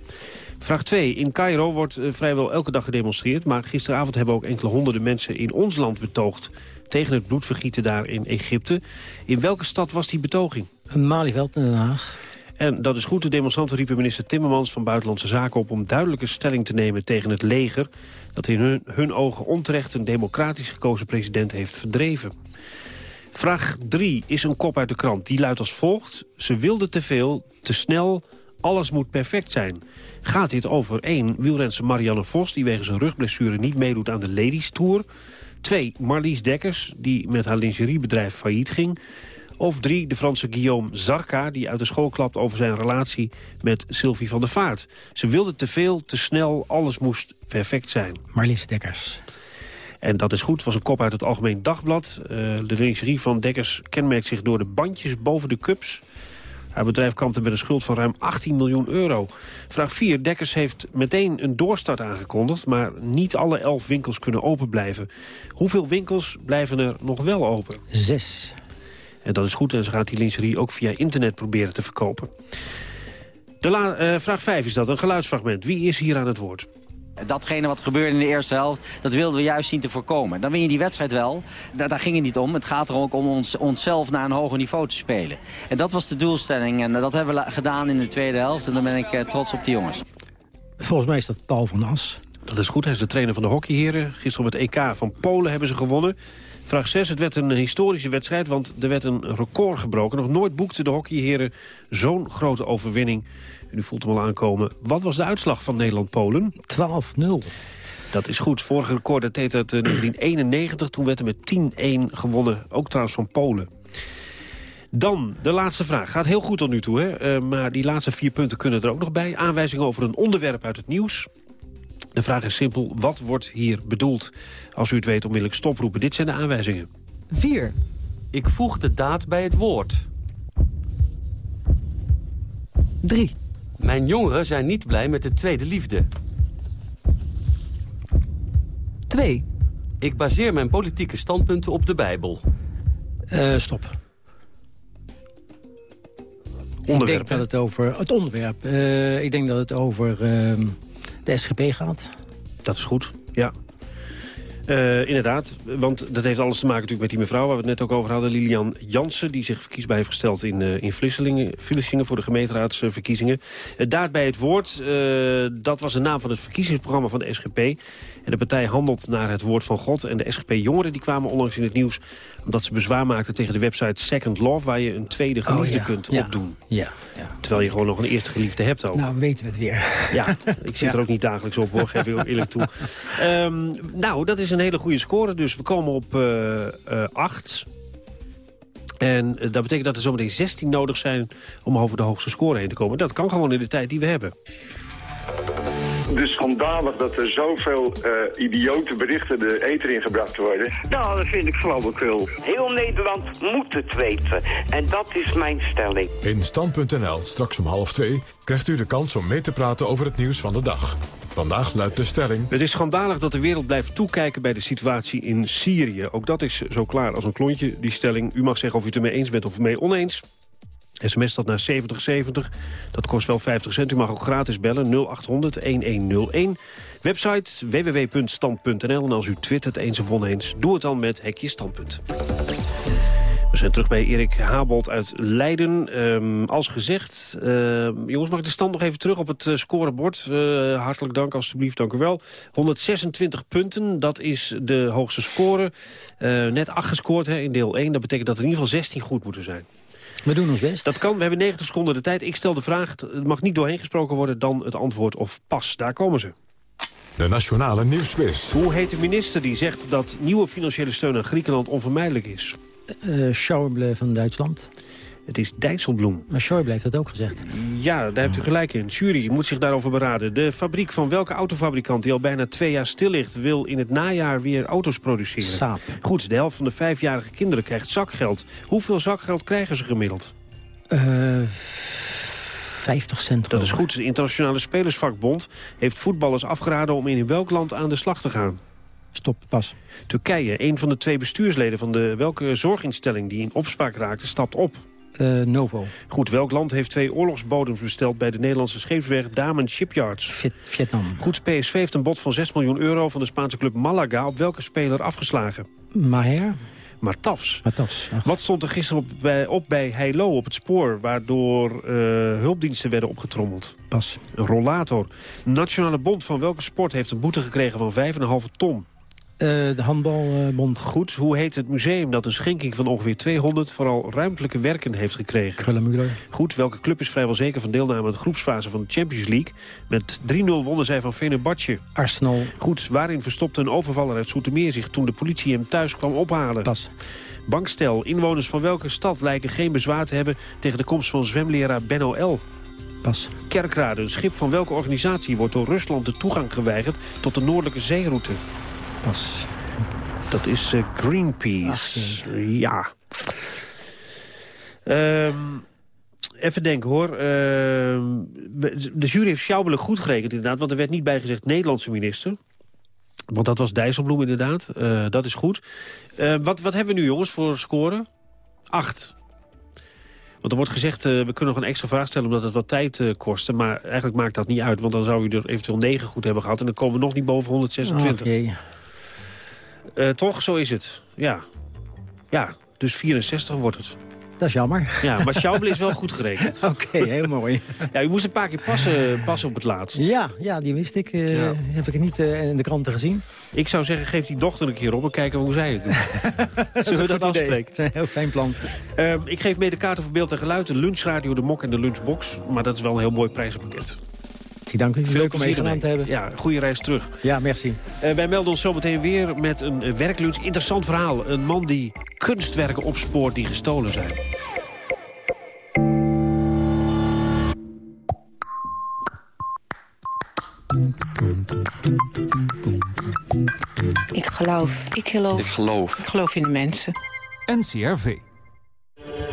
Vraag 2. In Cairo wordt eh, vrijwel elke dag gedemonstreerd... maar gisteravond hebben ook enkele honderden mensen in ons land betoogd... tegen het bloedvergieten daar in Egypte. In welke stad was die betoging? Malieveld in Den Haag. En dat is goed. De demonstranten riepen minister Timmermans van Buitenlandse Zaken op... om duidelijke stelling te nemen tegen het leger... dat in hun, hun ogen onterecht een democratisch gekozen president heeft verdreven. Vraag 3 is een kop uit de krant. Die luidt als volgt. Ze wilde te veel, te snel, alles moet perfect zijn. Gaat dit over 1. Wielrenster Marianne Vos... die wegens een rugblessure niet meedoet aan de Ladies Tour... 2. Marlies Dekkers, die met haar lingeriebedrijf failliet ging... Of drie, de Franse Guillaume Zarka, die uit de school klapt over zijn relatie met Sylvie van der Vaart. Ze wilde te veel, te snel, alles moest perfect zijn. Marlies Dekkers. En dat is goed, was een kop uit het Algemeen Dagblad. Eh, de lingerie van Dekkers kenmerkt zich door de bandjes boven de cups. Haar bedrijf kampte met een schuld van ruim 18 miljoen euro. Vraag 4. Dekkers heeft meteen een doorstart aangekondigd... maar niet alle elf winkels kunnen open blijven. Hoeveel winkels blijven er nog wel open? Zes. En dat is goed en ze gaat die lingerie ook via internet proberen te verkopen. De la- eh, vraag 5 is dat, een geluidsfragment. Wie is hier aan het woord? Datgene wat gebeurde in de eerste helft, dat wilden we juist zien te voorkomen. Dan win je die wedstrijd wel. Da- daar ging het niet om. Het gaat er ook om ons, onszelf naar een hoger niveau te spelen. En dat was de doelstelling. En eh, dat hebben we gedaan in de tweede helft. En dan ben ik eh, trots op die jongens. Volgens mij is dat Paul van As. Dat is goed, hij is de trainer van de hockeyheren. Gisteren op het EK van Polen hebben ze gewonnen. Vraag 6, het werd een historische wedstrijd, want er werd een record gebroken. Nog nooit boekten de hockeyheren zo'n grote overwinning. En u voelt hem al aankomen. Wat was de uitslag van Nederland-Polen? 12-0. Dat is goed. Vorige record dat deed in 1991. Toen werd er met 10-1 gewonnen. Ook trouwens van Polen. Dan de laatste vraag. Gaat heel goed tot nu toe, hè? Eh, maar die laatste vier punten kunnen er ook nog bij. Aanwijzingen over een onderwerp uit het nieuws. De vraag is simpel. Wat wordt hier bedoeld? Als u het weet, onmiddellijk stoproepen. Dit zijn de aanwijzingen. 4. Ik voeg de daad bij het woord. 3. Mijn jongeren zijn niet blij met de tweede liefde. 2. Ik baseer mijn politieke standpunten op de Bijbel. Eh, stop. Ik Onderwerp, denk dat het over het onderwerp. eh, ik denk dat het over ehm, de SGP gaat. Dat is goed, ja. Eh, inderdaad, want dat heeft alles te maken natuurlijk met die mevrouw... waar we het net ook over hadden, Lilian Jansen... die zich verkiesbaar heeft gesteld in, eh in Vlissingen, Vlissingen... voor de gemeenteraadsverkiezingen. Uh, daarbij het woord, eh, dat was de naam van het verkiezingsprogramma van de SGP. En de partij handelt naar het woord van God. En de SGP-jongeren die kwamen onlangs in het nieuws... omdat ze bezwaar maakten tegen de website Second Love... waar je een tweede geliefde Oh, ja. kunt Ja. opdoen. Ja. Terwijl je gewoon nog een eerste geliefde hebt ook. Nou, weten we het weer. Ja, ik zit er ook niet dagelijks op hoor, geef ik ook eerlijk toe. Ehm, nou, dat is een hele goede score dus. We komen op 8. En dat betekent dat er zometeen 16 nodig zijn om over de hoogste score heen te komen. Dat kan gewoon in de tijd die we hebben dus schandalig dat er zoveel uh, idiote berichten de eter ingebracht worden. Nou, dat vind ik flauwekul. Heel Nederland moet het weten. En dat is mijn stelling. In Stand.nl, straks om half twee, krijgt u de kans om mee te praten over het nieuws van de dag. Vandaag luidt de stelling... Het is schandalig dat de wereld blijft toekijken bij de situatie in Syrië. Ook dat is zo klaar als een klontje, die stelling. U mag zeggen of u het ermee eens bent of mee oneens. SMS dat naar 7070. Dat kost wel 50 cent. U mag ook gratis bellen 0800-1101. Website www.stand.nl. En als u twittert eens of oneens, doe het dan met hekje standpunt. We zijn terug bij Erik Habold uit Leiden. Um, als gezegd, uh, jongens, mag ik de stand nog even terug op het uh, scorebord? Uh, hartelijk dank, alstublieft, dank u wel. 126 punten, dat is de hoogste score. Eh, net 8 gescoord hè, in deel 1. Dat betekent dat er in ieder geval 16 goed moeten zijn. We doen ons best. Dat kan. We hebben 90 seconden de tijd. Ik stel de vraag. Het mag niet doorheen gesproken worden. Dan het antwoord of pas. Daar komen ze. De Nationale Nieuwsquiz. Hoe heet de minister die zegt dat nieuwe financiële steun aan Griekenland onvermijdelijk is? Uh, Schauble van Duitsland. Het is Dijsselbloem. Maar Schäuble heeft dat ook gezegd. Ja, daar hebt u gelijk in. Jury moet zich daarover beraden. De fabriek van welke autofabrikant die al bijna twee jaar stil ligt... wil in het najaar weer auto's produceren? Saab. Goed, de helft van de vijfjarige kinderen krijgt zakgeld. Hoeveel zakgeld krijgen ze gemiddeld? Uh, 50 cent. Dat is goed. De Internationale Spelersvakbond heeft voetballers afgeraden... om in welk land aan de slag te gaan? Stop, pas. Turkije, een van de twee bestuursleden van de welke zorginstelling... die in opspraak raakte, stapt op. Uh, Novo. Goed, welk land heeft twee oorlogsbodems besteld... bij de Nederlandse scheepswerf Damen Shipyards? Vietnam. Goed, PSV heeft een bod van 6 miljoen euro... van de Spaanse club Malaga op welke speler afgeslagen? Maher. Matafs. Matafs. Wat stond er gisteren op bij, op bij Heilo op het spoor... waardoor uh, hulpdiensten werden opgetrommeld? Pas. Een rollator. Nationale Bond van welke sport heeft een boete gekregen van 5,5 ton? Uh, de handbalbond. Goed. Hoe heet het museum dat een schenking van ongeveer 200 vooral ruimtelijke werken heeft gekregen? Krullenmuller. Goed. Welke club is vrijwel zeker van deelname aan de groepsfase van de Champions League? Met 3-0 wonnen zij van Fenerbahce. Arsenal. Goed. Waarin verstopte een overvaller uit Soetermeer zich toen de politie hem thuis kwam ophalen? Pas. Bankstel. Inwoners van welke stad lijken geen bezwaar te hebben tegen de komst van zwemleraar Benno L? Pas. Kerkrade. Een schip van welke organisatie wordt door Rusland de toegang geweigerd tot de noordelijke zeeroute? Dat is uh, Greenpeace. Ach, ja. Um, even denken hoor. Uh, de jury heeft Schauble goed gerekend inderdaad. Want er werd niet bijgezegd Nederlandse minister. Want dat was Dijsselbloem inderdaad. Uh, dat is goed. wat, wat hebben we nu jongens voor scoren? Acht. Want er wordt gezegd, uh, we kunnen nog een extra vraag stellen... omdat het wat tijd uh, kostte. Maar eigenlijk maakt dat niet uit. Want dan zou u er eventueel negen goed hebben gehad. En dan komen we nog niet boven 126. Oh, uh, toch, zo is het. Ja. Ja, dus 64 wordt het. Dat is jammer. Ja, maar Schauble is wel goed gerekend. Oké, okay, heel mooi. Ja, u moest een paar keer passen, passen op het laatst. Ja, ja die wist ik. Uh, ja. Heb ik niet uh, in de kranten gezien. Ik zou zeggen, geef die dochter een keer op en kijken hoe zij het doet. Zullen we dat afspreken? Dat is een heel fijn plan. Uh, ik geef mee de kaarten voor beeld en geluid, de lunchradio, de mok en de lunchbox. Maar dat is wel een heel mooi prijzenpakket. Dank u. Veel Leuk om meegedaan te hebben. Ja, goede reis terug. Ja, merci. Uh, wij melden ons zometeen weer met een uh, werklunch. Interessant verhaal. Een man die kunstwerken opspoort die gestolen zijn. Ik geloof. Ik geloof. Ik geloof. Ik geloof in de mensen. NCRV.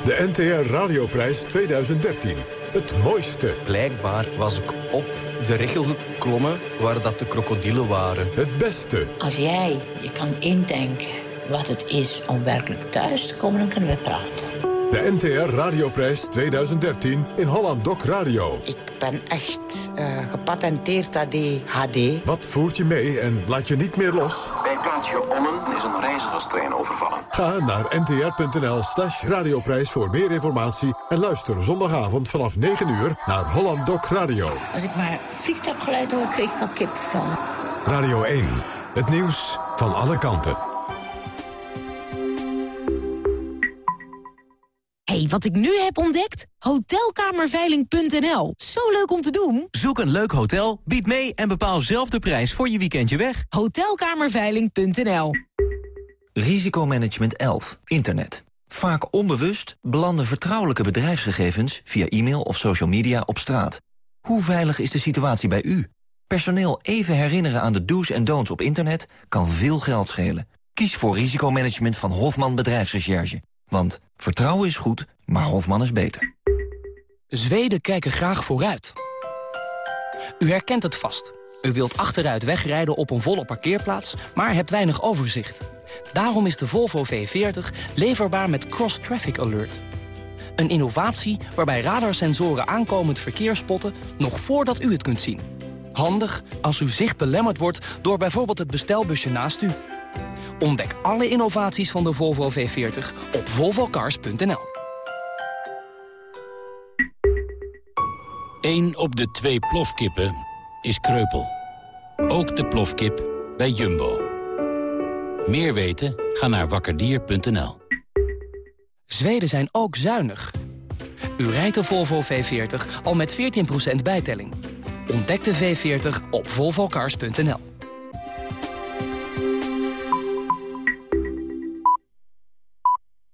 De NTR Radioprijs 2013. Het mooiste. Blijkbaar was ik op de richel geklommen waar dat de krokodillen waren. Het beste. Als jij je kan indenken wat het is om werkelijk thuis te komen, dan kunnen we praten. De NTR Radioprijs 2013 in Holland Doc Radio. Ik ben echt uh, gepatenteerd ADHD. Wat voert je mee en laat je niet meer los? Bij plaatsje Ommen is een reizigerstrein overvallen. Ga naar ntr.nl slash radioprijs voor meer informatie... en luister zondagavond vanaf 9 uur naar Holland Doc Radio. Als ik maar vliegtuiggeluid hoor, kreeg ik al kip van. Radio 1, het nieuws van alle kanten. Wat ik nu heb ontdekt? Hotelkamerveiling.nl. Zo leuk om te doen. Zoek een leuk hotel, bied mee en bepaal zelf de prijs voor je weekendje weg. Hotelkamerveiling.nl. Risicomanagement 11. Internet. Vaak onbewust belanden vertrouwelijke bedrijfsgegevens via e-mail of social media op straat. Hoe veilig is de situatie bij u? Personeel even herinneren aan de do's en don'ts op internet kan veel geld schelen. Kies voor risicomanagement van Hofman Bedrijfsrecherche. Want vertrouwen is goed, maar Hofman is beter. Zweden kijken graag vooruit. U herkent het vast. U wilt achteruit wegrijden op een volle parkeerplaats, maar hebt weinig overzicht. Daarom is de Volvo V40 leverbaar met Cross Traffic Alert. Een innovatie waarbij radarsensoren aankomend verkeer spotten... nog voordat u het kunt zien. Handig als uw zicht belemmerd wordt door bijvoorbeeld het bestelbusje naast u. Ontdek alle innovaties van de Volvo V40 op volvocars.nl. Eén op de twee plofkippen is kreupel. Ook de plofkip bij Jumbo. Meer weten? Ga naar wakkerdier.nl. Zweden zijn ook zuinig. U rijdt de Volvo V40 al met 14% bijtelling. Ontdek de V40 op volvocars.nl.